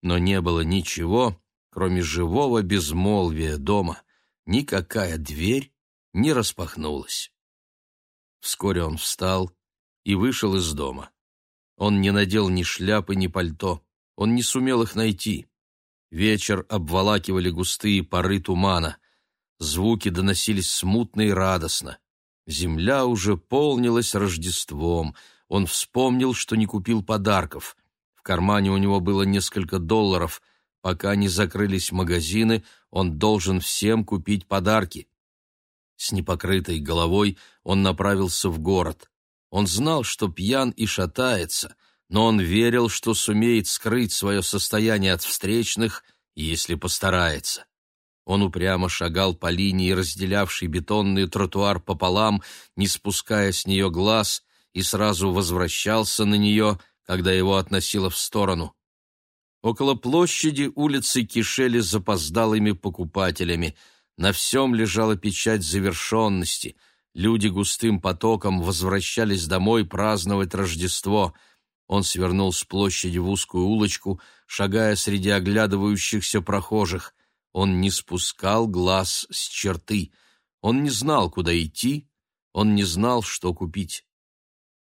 Но не было ничего, кроме живого безмолвия дома. Никакая дверь не распахнулась. Вскоре он встал и вышел из дома. Он не надел ни шляпы, ни пальто. Он не сумел их найти. Вечер обволакивали густые пары тумана. Звуки доносились смутно и радостно. Земля уже полнилась Рождеством. Он вспомнил, что не купил подарков. В кармане у него было несколько долларов. Пока не закрылись магазины, он должен всем купить подарки. С непокрытой головой он направился в город. Он знал, что пьян и шатается, но он верил, что сумеет скрыть свое состояние от встречных, если постарается. Он упрямо шагал по линии, разделявшей бетонный тротуар пополам, не спуская с нее глаз, и сразу возвращался на нее, когда его относило в сторону. Около площади улицы кишели запоздалыми покупателями — на всем лежала печать завершенности. Люди густым потоком возвращались домой праздновать Рождество. Он свернул с площади в узкую улочку, шагая среди оглядывающихся прохожих. Он не спускал глаз с черты. Он не знал, куда идти, он не знал, что купить.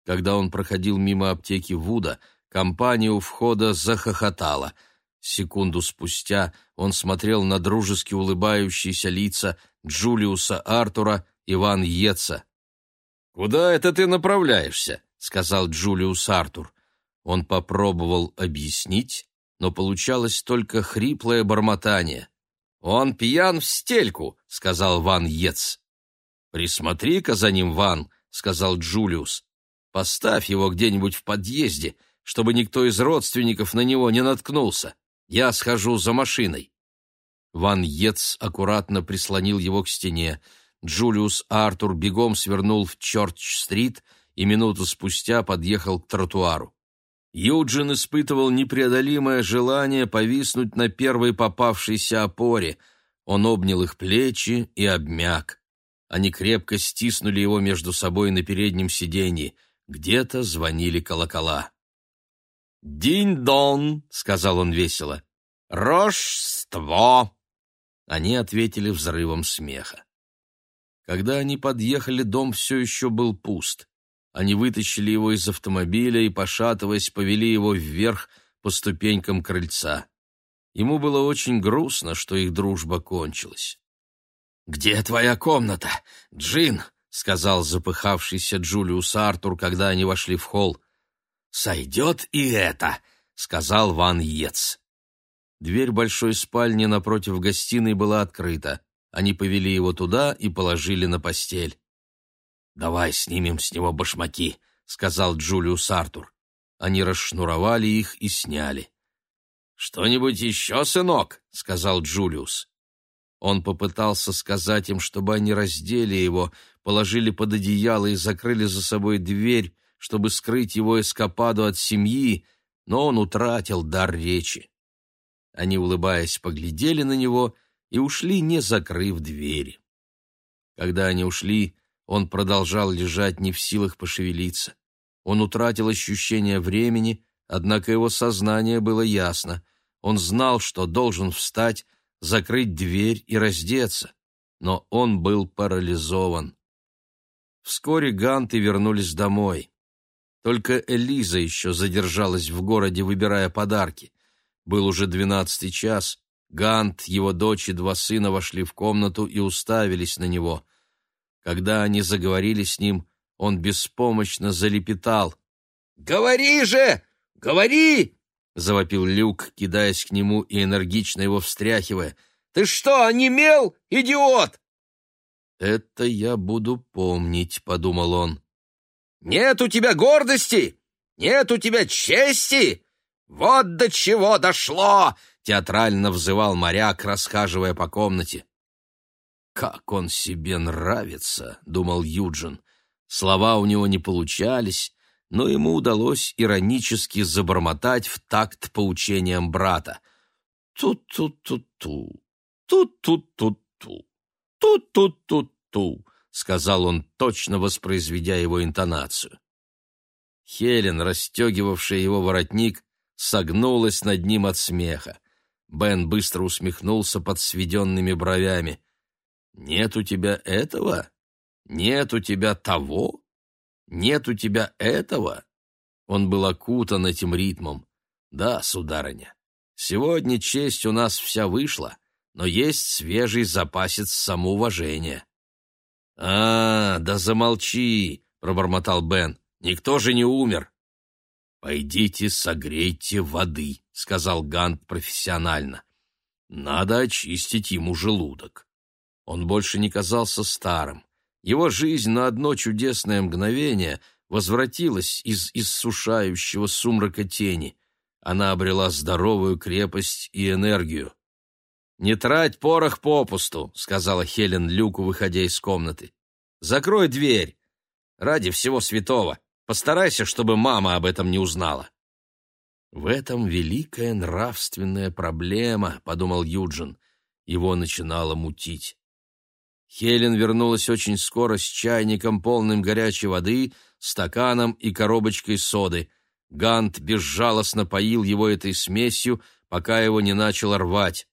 Когда он проходил мимо аптеки Вуда, компания у входа захохотала — Секунду спустя он смотрел на дружески улыбающиеся лица Джулиуса Артура и Ван Йетса. «Куда это ты направляешься?» — сказал Джулиус Артур. Он попробовал объяснить, но получалось только хриплое бормотание. «Он пьян в стельку», — сказал Ван Йетс. «Присмотри-ка за ним, Ван», — сказал Джулиус. «Поставь его где-нибудь в подъезде, чтобы никто из родственников на него не наткнулся. Я схожу за машиной». Ван Йетс аккуратно прислонил его к стене. Джулиус Артур бегом свернул в Чорч-стрит и минуту спустя подъехал к тротуару. Юджин испытывал непреодолимое желание повиснуть на первой попавшейся опоре. Он обнял их плечи и обмяк. Они крепко стиснули его между собой на переднем сиденье. Где-то звонили колокола. «Динь-дон!» — сказал он весело. «Рожство!» Они ответили взрывом смеха. Когда они подъехали, дом все еще был пуст. Они вытащили его из автомобиля и, пошатываясь, повели его вверх по ступенькам крыльца. Ему было очень грустно, что их дружба кончилась. «Где твоя комната, Джин?» — сказал запыхавшийся Джулиус Артур, когда они вошли в холл. «Сойдет и это», — сказал Ван Ец. Дверь большой спальни напротив гостиной была открыта. Они повели его туда и положили на постель. «Давай снимем с него башмаки», — сказал Джулиус Артур. Они расшнуровали их и сняли. «Что-нибудь еще, сынок?» — сказал Джулиус. Он попытался сказать им, чтобы они раздели его, положили под одеяло и закрыли за собой дверь, чтобы скрыть его эскападу от семьи, но он утратил дар речи. Они, улыбаясь, поглядели на него и ушли, не закрыв двери. Когда они ушли, он продолжал лежать не в силах пошевелиться. Он утратил ощущение времени, однако его сознание было ясно. Он знал, что должен встать, закрыть дверь и раздеться, но он был парализован. Вскоре ганты вернулись домой. Только Элиза еще задержалась в городе, выбирая подарки. Был уже двенадцатый час. Гант, его дочь и два сына вошли в комнату и уставились на него. Когда они заговорили с ним, он беспомощно залепетал. «Говори же! Говори!» — завопил Люк, кидаясь к нему и энергично его встряхивая. «Ты что, онемел, идиот?» «Это я буду помнить», — подумал он. «Нет у тебя гордости! Нет у тебя чести! Вот до чего дошло!» — театрально взывал моряк, расхаживая по комнате. «Как он себе нравится!» — думал Юджин. Слова у него не получались, но ему удалось иронически забормотать в такт поучениям брата. «Ту-ту-ту-ту, ту-ту-ту-ту, ту-ту-ту-ту», — сказал он, точно воспроизведя его интонацию. Хелен, расстегивавшая его воротник, согнулась над ним от смеха. Бен быстро усмехнулся под сведенными бровями. «Нет у тебя этого? Нет у тебя того? Нет у тебя этого?» Он был окутан этим ритмом. «Да, сударыня, сегодня честь у нас вся вышла, но есть свежий запасец самоуважения». «А, да замолчи!» — пробормотал Бен. «Никто же не умер!» «Пойдите согрейте воды», — сказал Гант профессионально. «Надо очистить ему желудок». Он больше не казался старым. Его жизнь на одно чудесное мгновение возвратилась из иссушающего сумрака тени. Она обрела здоровую крепость и энергию. «Не трать порох попусту», — сказала Хелен Люку, выходя из комнаты. «Закрой дверь. Ради всего святого. Постарайся, чтобы мама об этом не узнала». «В этом великая нравственная проблема», — подумал Юджин. Его начинало мутить. Хелен вернулась очень скоро с чайником, полным горячей воды, стаканом и коробочкой соды. Гант безжалостно поил его этой смесью, пока его не начал рвать.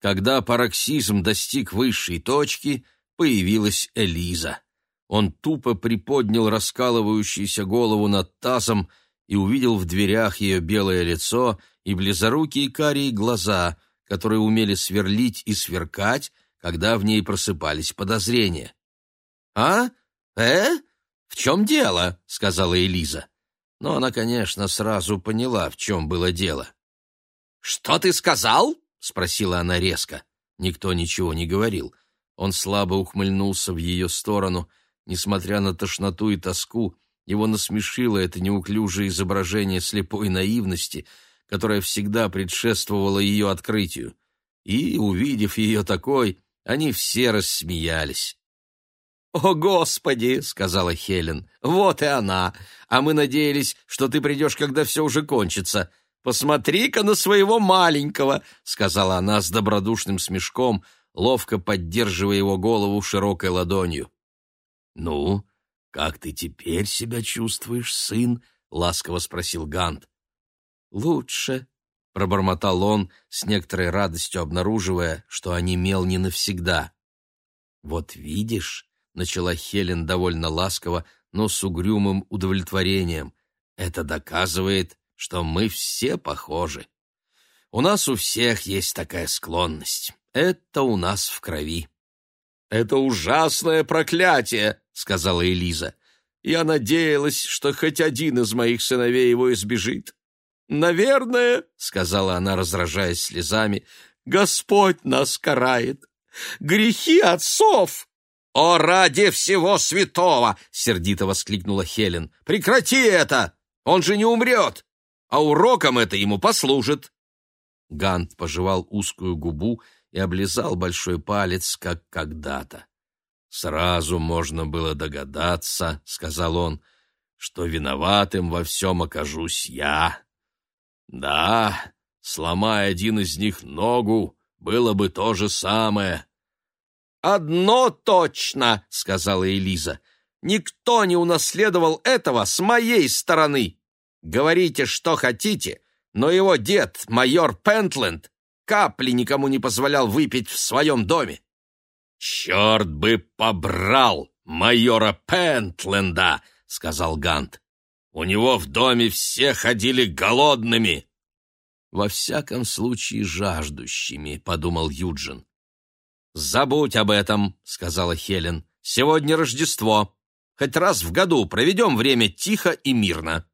Когда пароксизм достиг высшей точки, появилась Элиза. Он тупо приподнял раскалывающуюся голову над тазом и увидел в дверях ее белое лицо и близорукие карие глаза, которые умели сверлить и сверкать, когда в ней просыпались подозрения. «А? Э? В чем дело?» — сказала Элиза. Но она, конечно, сразу поняла, в чем было дело. «Что ты сказал?» — спросила она резко. Никто ничего не говорил. Он слабо ухмыльнулся в ее сторону — Несмотря на тошноту и тоску, его насмешило это неуклюжее изображение слепой наивности, которое всегда предшествовало ее открытию. И, увидев ее такой, они все рассмеялись. «О, Господи!» — сказала Хелен. «Вот и она! А мы надеялись, что ты придешь, когда все уже кончится. Посмотри-ка на своего маленького!» — сказала она с добродушным смешком, ловко поддерживая его голову широкой ладонью. «Ну, как ты теперь себя чувствуешь, сын?» — ласково спросил Гант. «Лучше», — пробормотал он, с некоторой радостью обнаруживая, что онемел не навсегда. «Вот видишь», — начала Хелен довольно ласково, но с угрюмым удовлетворением, «это доказывает, что мы все похожи. У нас у всех есть такая склонность. Это у нас в крови». «Это ужасное проклятие!» — сказала Элиза. «Я надеялась, что хоть один из моих сыновей его избежит». «Наверное», — сказала она, разражаясь слезами, — «Господь нас карает. Грехи отцов!» «О, ради всего святого!» — сердито воскликнула Хелен. «Прекрати это! Он же не умрет! А уроком это ему послужит!» Гант пожевал узкую губу и облизал большой палец, как когда-то. «Сразу можно было догадаться», — сказал он, — «что виноватым во всем окажусь я. Да, сломая один из них ногу, было бы то же самое». «Одно точно», — сказала Элиза, — «никто не унаследовал этого с моей стороны. Говорите, что хотите, но его дед, майор Пентленд, капли никому не позволял выпить в своем доме. «Черт бы побрал майора Пентленда!» — сказал Гант. «У него в доме все ходили голодными!» «Во всяком случае, жаждущими», — подумал Юджин. «Забудь об этом», — сказала Хелен. «Сегодня Рождество. Хоть раз в году проведем время тихо и мирно».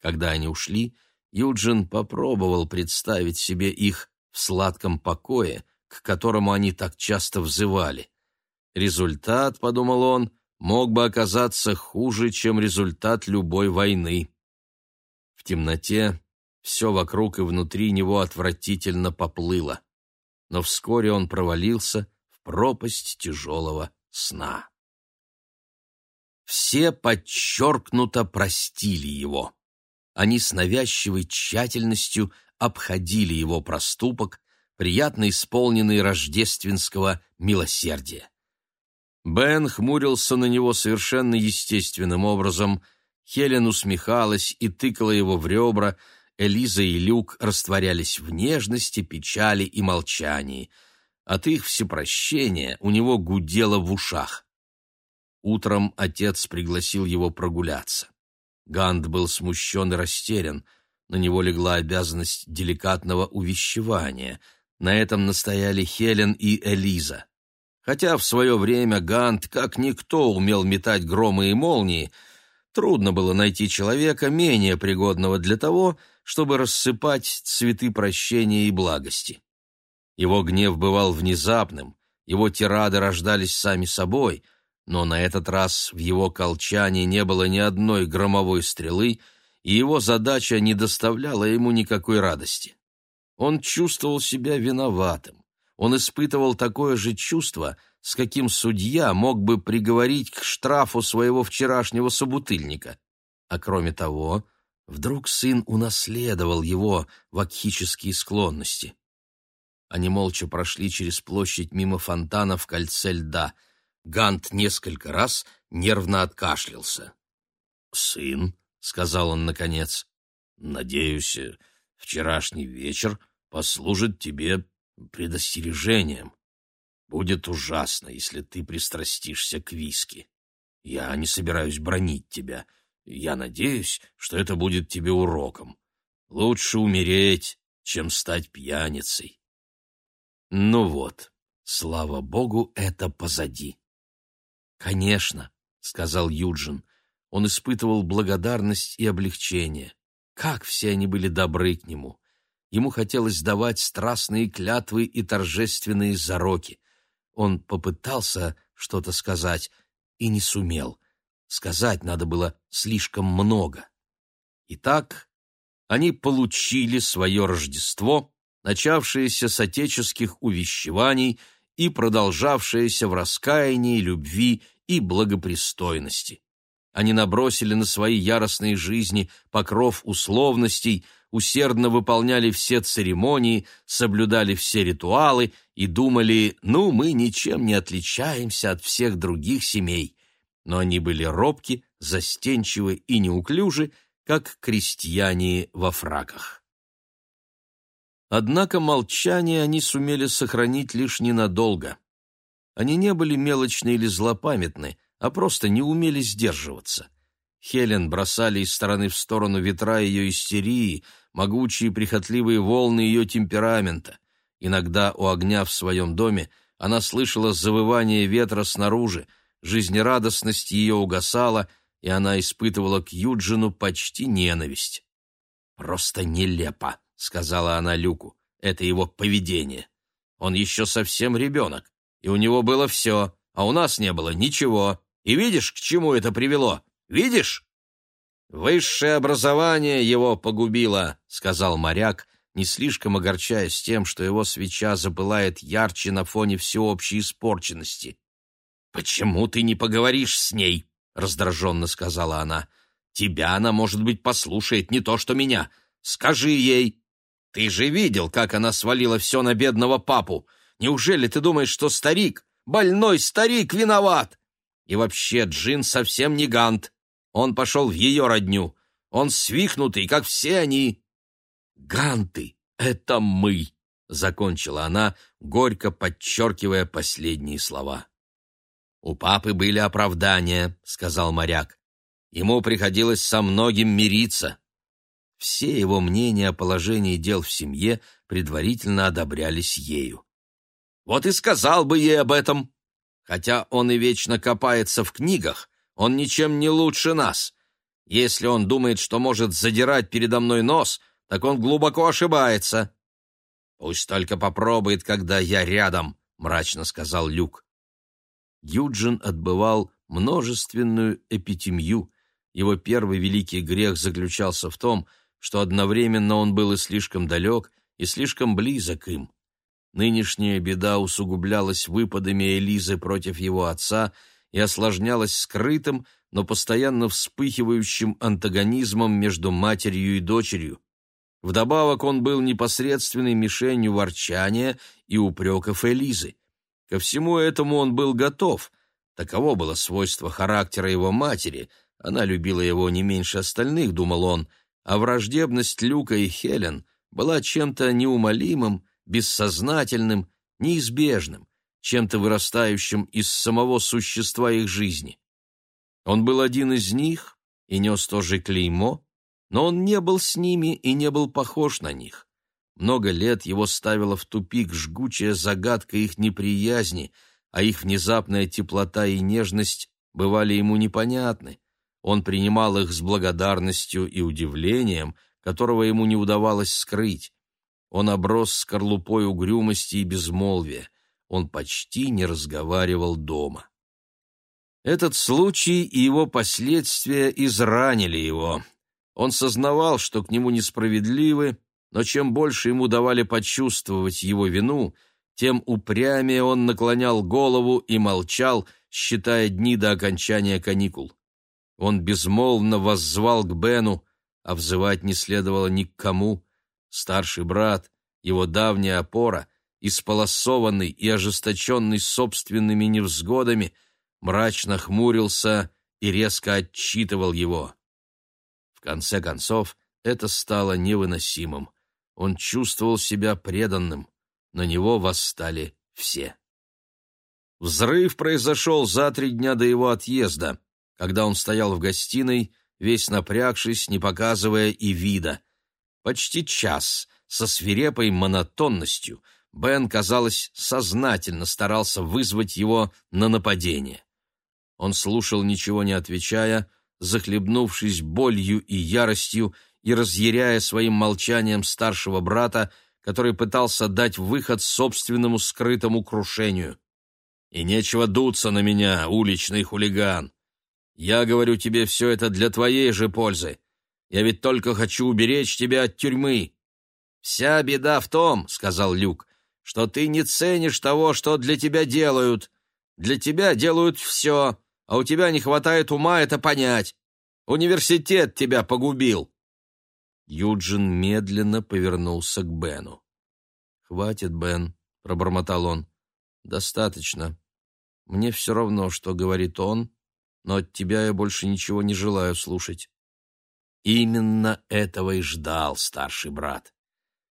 Когда они ушли, Юджин попробовал представить себе их в сладком покое, к которому они так часто взывали. Результат, подумал он, мог бы оказаться хуже, чем результат любой войны. В темноте все вокруг и внутри него отвратительно поплыло. Но вскоре он провалился в пропасть тяжелого сна. Все подчеркнуто простили его. Они с навязчивой тщательностью обходили его проступок, приятно исполненный рождественского милосердия. Бен хмурился на него совершенно естественным образом, Хелен усмехалась и тыкала его в ребра, Элиза и Люк растворялись в нежности, печали и молчании. От их всепрощения у него гудело в ушах. Утром отец пригласил его прогуляться. Гант был смущен и растерян. На него легла обязанность деликатного увещевания. На этом настояли Хелен и Элиза. Хотя в свое время Гант, как никто, умел метать громы и молнии, трудно было найти человека, менее пригодного для того, чтобы рассыпать цветы прощения и благости. Его гнев бывал внезапным, его тирады рождались сами собой, но на этот раз в его колчане не было ни одной громовой стрелы, и его задача не доставляла ему никакой радости. Он чувствовал себя виноватым. Он испытывал такое же чувство, с каким судья мог бы приговорить к штрафу своего вчерашнего собутыльника. А кроме того, вдруг сын унаследовал его вакхические склонности. Они молча прошли через площадь мимо фонтана в кольце льда — Гант несколько раз нервно откашлялся. «Сын», — сказал он наконец, — «надеюсь, вчерашний вечер послужит тебе предостережением. Будет ужасно, если ты пристрастишься к виски. Я не собираюсь бронить тебя. Я надеюсь, что это будет тебе уроком. Лучше умереть, чем стать пьяницей». Ну вот, слава богу, это позади. «Конечно», — сказал Юджин. Он испытывал благодарность и облегчение. Как все они были добры к нему. Ему хотелось давать страстные клятвы и торжественные зароки. Он попытался что-то сказать и не сумел. Сказать надо было слишком много. Итак, они получили свое Рождество, начавшееся с отеческих увещеваний и продолжавшееся в раскаянии, любви и благопристойности. Они набросили на свои яростные жизни покров условностей, усердно выполняли все церемонии, соблюдали все ритуалы и думали, ну, мы ничем не отличаемся от всех других семей. Но они были робки, застенчивы и неуклюжи, как крестьяне во фраках. Однако молчание они сумели сохранить лишь ненадолго. Они не были мелочны или злопамятны, а просто не умели сдерживаться. Хелен бросали из стороны в сторону ветра ее истерии, могучие прихотливые волны ее темперамента. Иногда у огня в своем доме она слышала завывание ветра снаружи, жизнерадостность ее угасала, и она испытывала к Юджину почти ненависть. «Просто нелепо», — сказала она Люку, — «это его поведение. Он еще совсем ребенок, и у него было все, а у нас не было ничего. И видишь, к чему это привело? Видишь?» «Высшее образование его погубило», — сказал моряк, не слишком огорчаясь тем, что его свеча запылает ярче на фоне всеобщей испорченности. «Почему ты не поговоришь с ней?» — раздраженно сказала она. «Тебя она, может быть, послушает, не то что меня. Скажи ей. Ты же видел, как она свалила все на бедного папу. Неужели ты думаешь, что старик, больной старик, виноват? И вообще, Джин совсем не гант. Он пошел в ее родню. Он свихнутый, как все они. Ганты — это мы, — закончила она, горько подчеркивая последние слова. «У папы были оправдания», — сказал моряк. «Ему приходилось со многим мириться». Все его мнения о положении дел в семье предварительно одобрялись ею. «Вот и сказал бы ей об этом. Хотя он и вечно копается в книгах, он ничем не лучше нас. Если он думает, что может задирать передо мной нос, так он глубоко ошибается». «Пусть только попробует, когда я рядом», — мрачно сказал Люк. Юджин отбывал множественную эпитемью. Его первый великий грех заключался в том, что одновременно он был и слишком далек, и слишком близок им. Нынешняя беда усугублялась выпадами Элизы против его отца и осложнялась скрытым, но постоянно вспыхивающим антагонизмом между матерью и дочерью. Вдобавок он был непосредственной мишенью ворчания и упреков Элизы. Ко всему этому он был готов. Таково было свойство характера его матери. Она любила его не меньше остальных, думал он, а враждебность Люка и Хелен была чем-то неумолимым, бессознательным, неизбежным, чем-то вырастающим из самого существа их жизни. Он был один из них и нес тоже клеймо, но он не был с ними и не был похож на них. Много лет его ставила в тупик жгучая загадка их неприязни, а их внезапная теплота и нежность бывали ему непонятны. Он принимал их с благодарностью и удивлением, которого ему не удавалось скрыть. Он оброс скорлупой угрюмости и безмолвия. Он почти не разговаривал дома. Этот случай и его последствия изранили его. Он сознавал, что к нему несправедливы, но чем больше ему давали почувствовать его вину, тем упрямее он наклонял голову и молчал, считая дни до окончания каникул. Он безмолвно воззвал к Бену, а взывать не следовало ни к кому. Старший брат, его давняя опора, исполосованный и ожесточенный собственными невзгодами, мрачно хмурился и резко отчитывал его. В конце концов, это стало невыносимым. Он чувствовал себя преданным. На него восстали все. Взрыв произошел за три дня до его отъезда, когда он стоял в гостиной, весь напрягшись, не показывая и вида. Почти час, со свирепой монотонностью, Бен, казалось, сознательно старался вызвать его на нападение. Он слушал, ничего не отвечая, захлебнувшись болью и яростью, и разъяряя своим молчанием старшего брата, который пытался дать выход собственному скрытому крушению. «И нечего дуться на меня, уличный хулиган. Я говорю тебе все это для твоей же пользы. Я ведь только хочу уберечь тебя от тюрьмы». «Вся беда в том, — сказал Люк, — что ты не ценишь того, что для тебя делают. Для тебя делают все, а у тебя не хватает ума это понять. Университет тебя погубил. Юджин медленно повернулся к Бену. «Хватит, Бен», — пробормотал он. «Достаточно. Мне все равно, что говорит он, но от тебя я больше ничего не желаю слушать». Именно этого и ждал старший брат.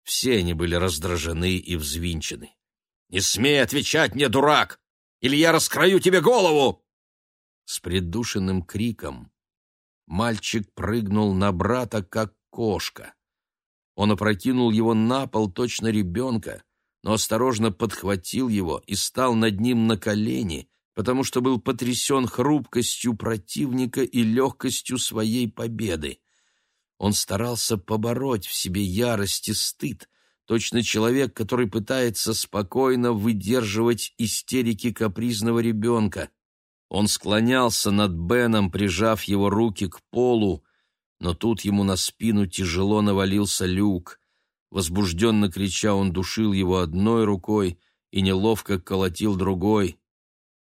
Все они были раздражены и взвинчены. «Не смей отвечать мне, дурак! Или я раскрою тебе голову!» С придушенным криком мальчик прыгнул на брата, как кошка. Он опрокинул его на пол точно ребенка, но осторожно подхватил его и стал над ним на колени, потому что был потрясен хрупкостью противника и легкостью своей победы. Он старался побороть в себе ярость и стыд, точно человек, который пытается спокойно выдерживать истерики капризного ребенка. Он склонялся над Беном, прижав его руки к полу, но тут ему на спину тяжело навалился люк. Возбужденно крича, он душил его одной рукой и неловко колотил другой.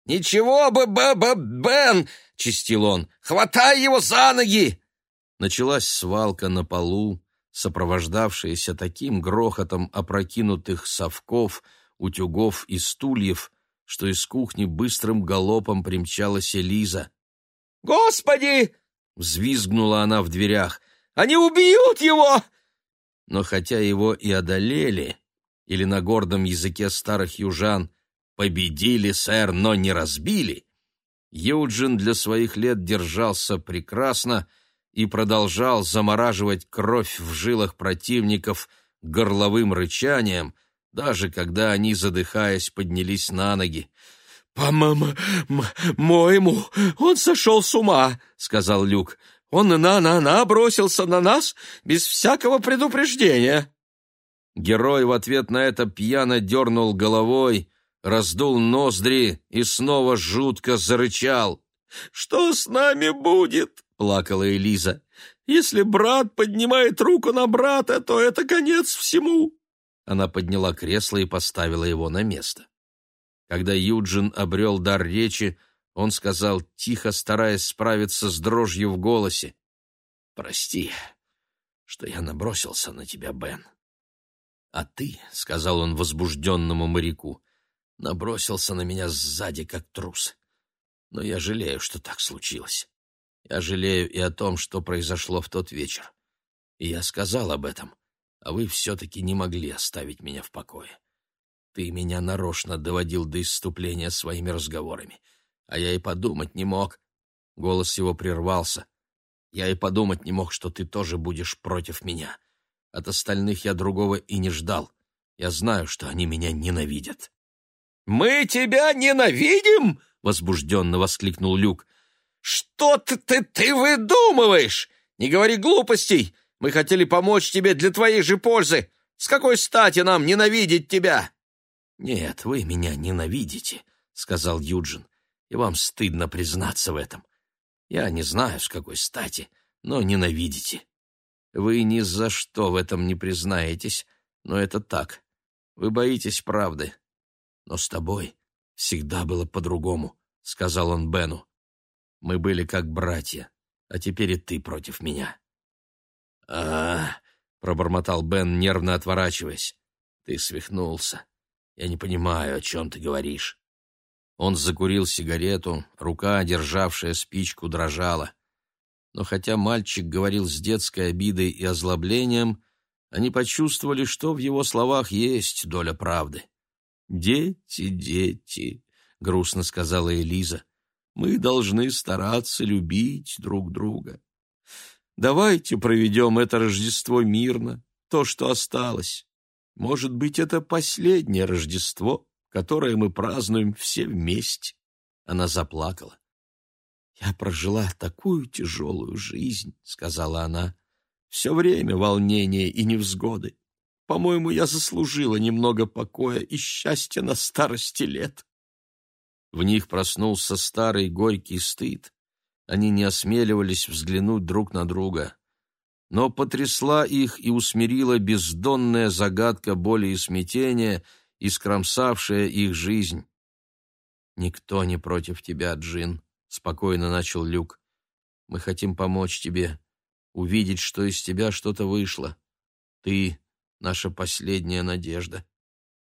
«Ничего бы, б -б Бен!» — чистил он. «Хватай его за ноги!» Началась свалка на полу, сопровождавшаяся таким грохотом опрокинутых совков, утюгов и стульев, что из кухни быстрым галопом примчалась Элиза. «Господи!» — взвизгнула она в дверях. «Они убьют его!» Но хотя его и одолели, или на гордом языке старых южан «победили, сэр, но не разбили», Юджин для своих лет держался прекрасно и продолжал замораживать кровь в жилах противников горловым рычанием, даже когда они, задыхаясь, поднялись на ноги. «По-моему, он сошел с ума», — сказал Люк. «Он на-на-на бросился на нас без всякого предупреждения». Герой в ответ на это пьяно дернул головой, раздул ноздри и снова жутко зарычал. «Что с нами будет?» — плакала Элиза. «Если брат поднимает руку на брата, то это конец всему». Она подняла кресло и поставила его на место. Когда Юджин обрел дар речи, он сказал, тихо стараясь справиться с дрожью в голосе, «Прости, что я набросился на тебя, Бен. А ты, — сказал он возбужденному моряку, — набросился на меня сзади, как трус. Но я жалею, что так случилось. Я жалею и о том, что произошло в тот вечер. И я сказал об этом, а вы все-таки не могли оставить меня в покое. Ты меня нарочно доводил до исступления своими разговорами, а я и подумать не мог. Голос его прервался. Я и подумать не мог, что ты тоже будешь против меня. От остальных я другого и не ждал. Я знаю, что они меня ненавидят. «Мы тебя ненавидим?» — возбужденно воскликнул Люк. «Что ты, ты, ты выдумываешь? Не говори глупостей! Мы хотели помочь тебе для твоей же пользы! С какой стати нам ненавидеть тебя?» «Нет, вы меня ненавидите», — сказал Юджин, — «и вам стыдно признаться в этом. Я не знаю, с какой стати, но ненавидите. Вы ни за что в этом не признаетесь, но это так. Вы боитесь правды. Но с тобой всегда было по-другому», — сказал он Бену. «Мы были как братья, а теперь и ты против меня». «А-а-а», пробормотал Бен, нервно отворачиваясь, — «ты свихнулся». Я не понимаю, о чем ты говоришь. Он закурил сигарету, рука, державшая спичку, дрожала. Но хотя мальчик говорил с детской обидой и озлоблением, они почувствовали, что в его словах есть доля правды. «Дети, дети», — грустно сказала Элиза, — «мы должны стараться любить друг друга. Давайте проведем это Рождество мирно, то, что осталось. Может быть, это последнее Рождество, которое мы празднуем все вместе. Она заплакала. «Я прожила такую тяжелую жизнь», — сказала она. «Все время волнения и невзгоды. По-моему, я заслужила немного покоя и счастья на старости лет». В них проснулся старый горький стыд. Они не осмеливались взглянуть друг на друга но потрясла их и усмирила бездонная загадка боли и смятения, искромсавшая их жизнь. «Никто не против тебя, Джин», — спокойно начал Люк. «Мы хотим помочь тебе, увидеть, что из тебя что-то вышло. Ты — наша последняя надежда.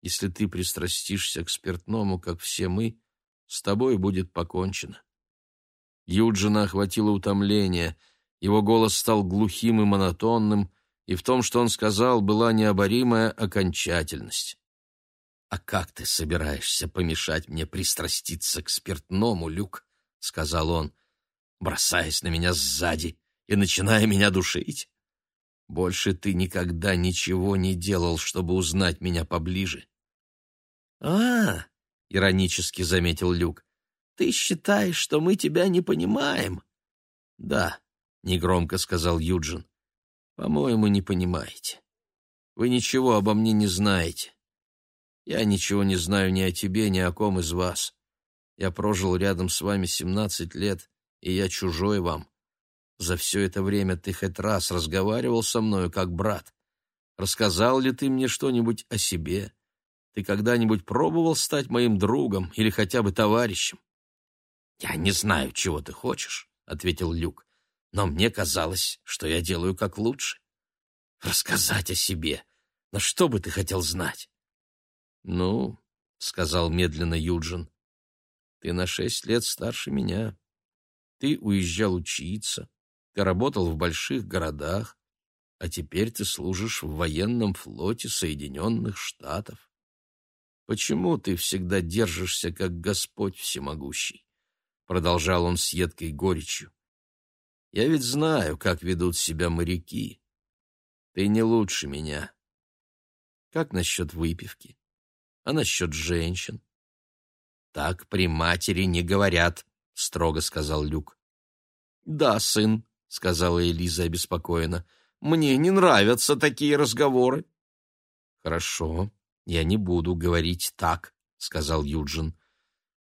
Если ты пристрастишься к спиртному, как все мы, с тобой будет покончено». Юджина охватило утомление — его голос стал глухим и монотонным, и в том, что он сказал, была необоримая окончательность. «А как ты собираешься помешать мне пристраститься к спиртному, Люк?» — сказал он, бросаясь на меня сзади и начиная меня душить. «Больше ты никогда ничего не делал, чтобы узнать меня поближе». «А, — иронически заметил Люк, — ты считаешь, что мы тебя не понимаем?» «Да, негромко сказал Юджин. По-моему, не понимаете. Вы ничего обо мне не знаете. Я ничего не знаю ни о тебе, ни о ком из вас. Я прожил рядом с вами семнадцать лет, и я чужой вам. За все это время ты хоть раз разговаривал со мною как брат? Рассказал ли ты мне что-нибудь о себе? Ты когда-нибудь пробовал стать моим другом или хотя бы товарищем? «Я не знаю, чего ты хочешь», — ответил Люк, «но мне казалось, что я делаю как лучше. Рассказать о себе. Но что бы ты хотел знать?» «Ну», — сказал медленно Юджин, «ты на шесть лет старше меня. Ты уезжал учиться, ты работал в больших городах, а теперь ты служишь в военном флоте Соединенных Штатов. Почему ты всегда держишься, как Господь всемогущий? Продолжал он с едкой горечью. Я ведь знаю, как ведут себя моряки. Ты не лучше меня. Как насчет выпивки? А насчет женщин? Так при матери не говорят, строго сказал Люк. Да, сын, сказала Элиза обеспокоенно. Мне не нравятся такие разговоры. Хорошо, я не буду говорить так, сказал Юджин.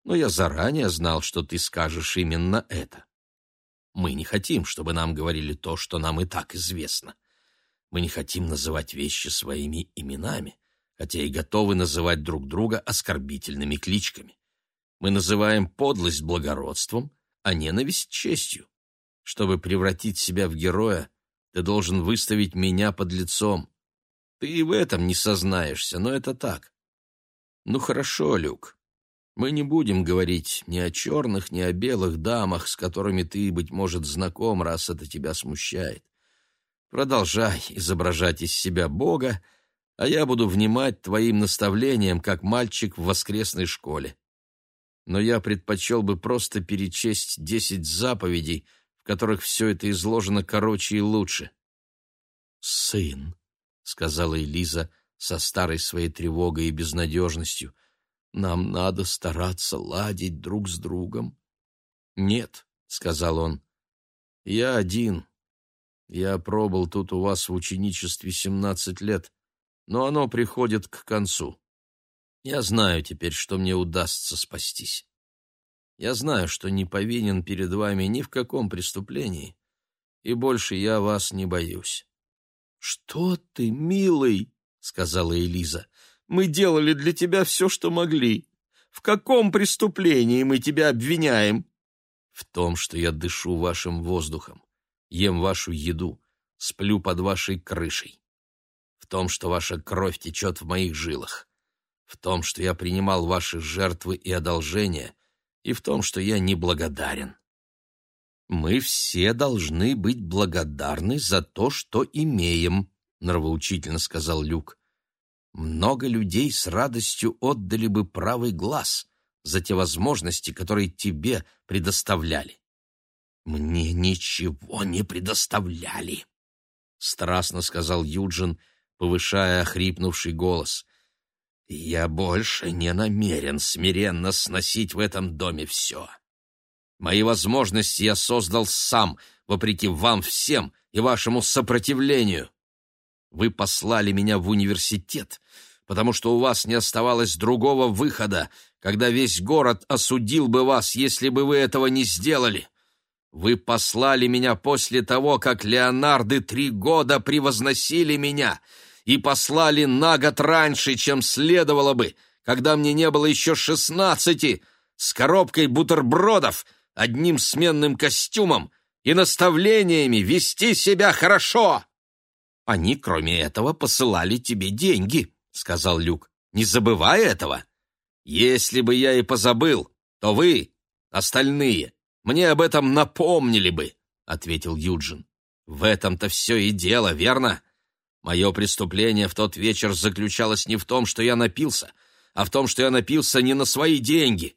Но я заранее знал, что ты скажешь именно это. Мы не хотим, чтобы нам говорили то, что нам и так известно. Мы не хотим называть вещи своими именами, хотя и готовы называть друг друга оскорбительными кличками. Мы называем подлость благородством, а ненависть честью. Чтобы превратить себя в героя, ты должен выставить меня под лицом. Ты и в этом не сознаешься, но это так. Ну хорошо, Люк. Мы не будем говорить ни о черных, ни о белых дамах, с которыми ты, быть может, знаком, раз это тебя смущает. Продолжай изображать из себя Бога, а я буду внимать твоим наставлениям, как мальчик в воскресной школе. Но я предпочел бы просто перечесть десять заповедей, в которых все это изложено короче и лучше. «Сын», — сказала Элиза со старой своей тревогой и безнадежностью, — «нам надо стараться ладить друг с другом». «Нет», — сказал он, — «я один. Я пробыл тут у вас в ученичестве семнадцать лет, но оно приходит к концу. Я знаю теперь, что мне удастся спастись. Я знаю, что не повинен перед вами ни в каком преступлении, и больше я вас не боюсь. Что ты, милый, сказала Элиза. Мы делали для тебя все, что могли. В каком преступлении мы тебя обвиняем? В том, что я дышу вашим воздухом, ем вашу еду, сплю под вашей крышей. В том, что ваша кровь течет в моих жилах. В том, что я принимал ваши жертвы и одолжения и в том, что я неблагодарен. Мы все должны быть благодарны за то, что имеем, нравоучительно сказал Люк. Много людей с радостью отдали бы правый глаз за те возможности, которые тебе предоставляли. Мне ничего не предоставляли, страстно сказал Юджин, повышая охрипнувший голос. Я больше не намерен смиренно сносить в этом доме все. Мои возможности я создал сам, вопреки вам всем и вашему сопротивлению. Вы послали меня в университет, потому что у вас не оставалось другого выхода, когда весь город осудил бы вас, если бы вы этого не сделали. Вы послали меня после того, как Леонарды три года превозносили меня — и послали на год раньше, чем следовало бы, когда мне не было еще шестнадцати, с коробкой бутербродов, одним сменным костюмом и наставлениями вести себя хорошо. Они, кроме этого, посылали тебе деньги, — сказал Люк. Не забывай этого. Если бы я и позабыл, то вы, остальные, мне об этом напомнили бы, — ответил Юджин. В этом-то все и дело, верно? Мое преступление в тот вечер заключалось не в том, что я напился, а в том, что я напился не на свои деньги.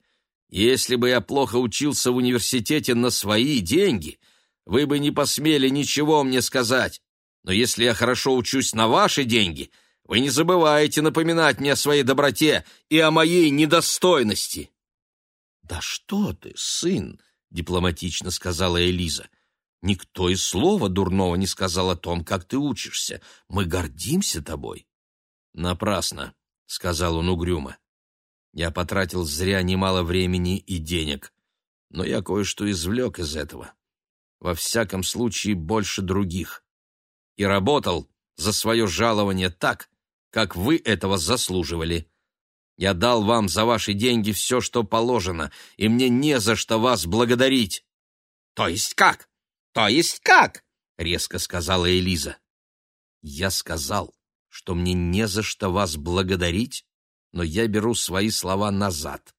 Если бы я плохо учился в университете на свои деньги, вы бы не посмели ничего мне сказать. Но если я хорошо учусь на ваши деньги, вы не забываете напоминать мне о своей доброте и о моей недостойности. — Да что ты, сын, — дипломатично сказала Элиза, Никто и слова дурного не сказал о том, как ты учишься. Мы гордимся тобой». «Напрасно», — сказал он угрюмо. «Я потратил зря немало времени и денег, но я кое-что извлек из этого. Во всяком случае, больше других. И работал за свое жалование так, как вы этого заслуживали. Я дал вам за ваши деньги все, что положено, и мне не за что вас благодарить». «То есть как? То есть как?» — резко сказала Элиза. «Я сказал, что мне не за что вас благодарить, но я беру свои слова назад».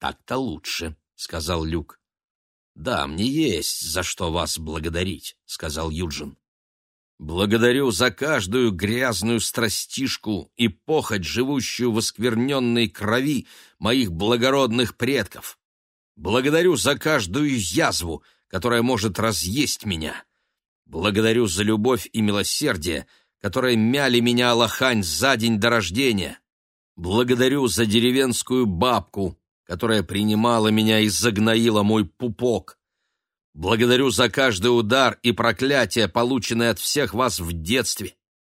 «Так-то лучше», — сказал Люк. «Да, мне есть за что вас благодарить», — сказал Юджин. Благодарю за каждую грязную страстишку и похоть, живущую в оскверненной крови моих благородных предков. Благодарю за каждую язву, которая может разъесть меня. Благодарю за любовь и милосердие, которые мяли меня лохань за день до рождения. Благодарю за деревенскую бабку, которая принимала меня и загноила мой пупок. Благодарю за каждый удар и проклятие, полученное от всех вас в детстве,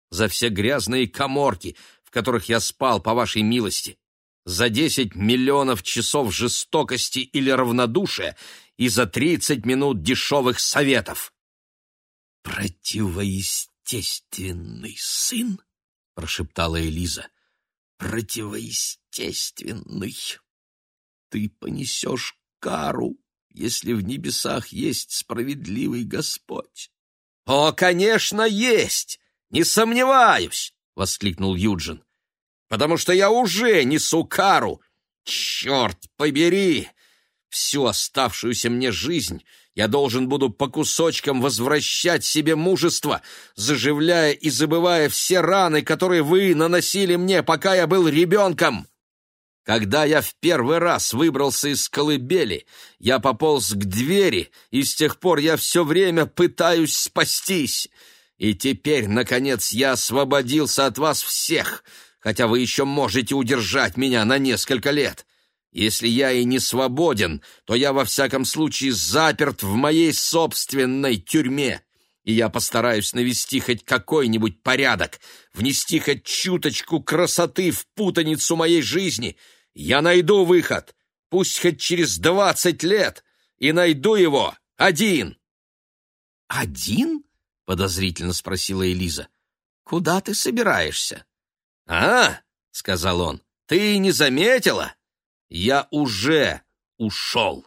за все грязные коморки, в которых я спал по вашей милости, за десять миллионов часов жестокости или равнодушия и за тридцать минут дешевых советов. «Противоестественный сын?» — прошептала Элиза. «Противоестественный. Ты понесешь кару если в небесах есть справедливый Господь? — О, конечно, есть! Не сомневаюсь! — воскликнул Юджин. — Потому что я уже несу кару. Черт побери! Всю оставшуюся мне жизнь я должен буду по кусочкам возвращать себе мужество, заживляя и забывая все раны, которые вы наносили мне, пока я был ребенком. Когда я в первый раз выбрался из колыбели, я пополз к двери, и с тех пор я все время пытаюсь спастись. И теперь, наконец, я освободился от вас всех, хотя вы еще можете удержать меня на несколько лет. Если я и не свободен, то я во всяком случае заперт в моей собственной тюрьме, и я постараюсь навести хоть какой-нибудь порядок, внести хоть чуточку красоты в путаницу моей жизни — я найду выход, пусть хоть через двадцать лет, и найду его один. Один? подозрительно спросила Элиза. Куда ты собираешься? А, сказал он, ты не заметила? Я уже ушел.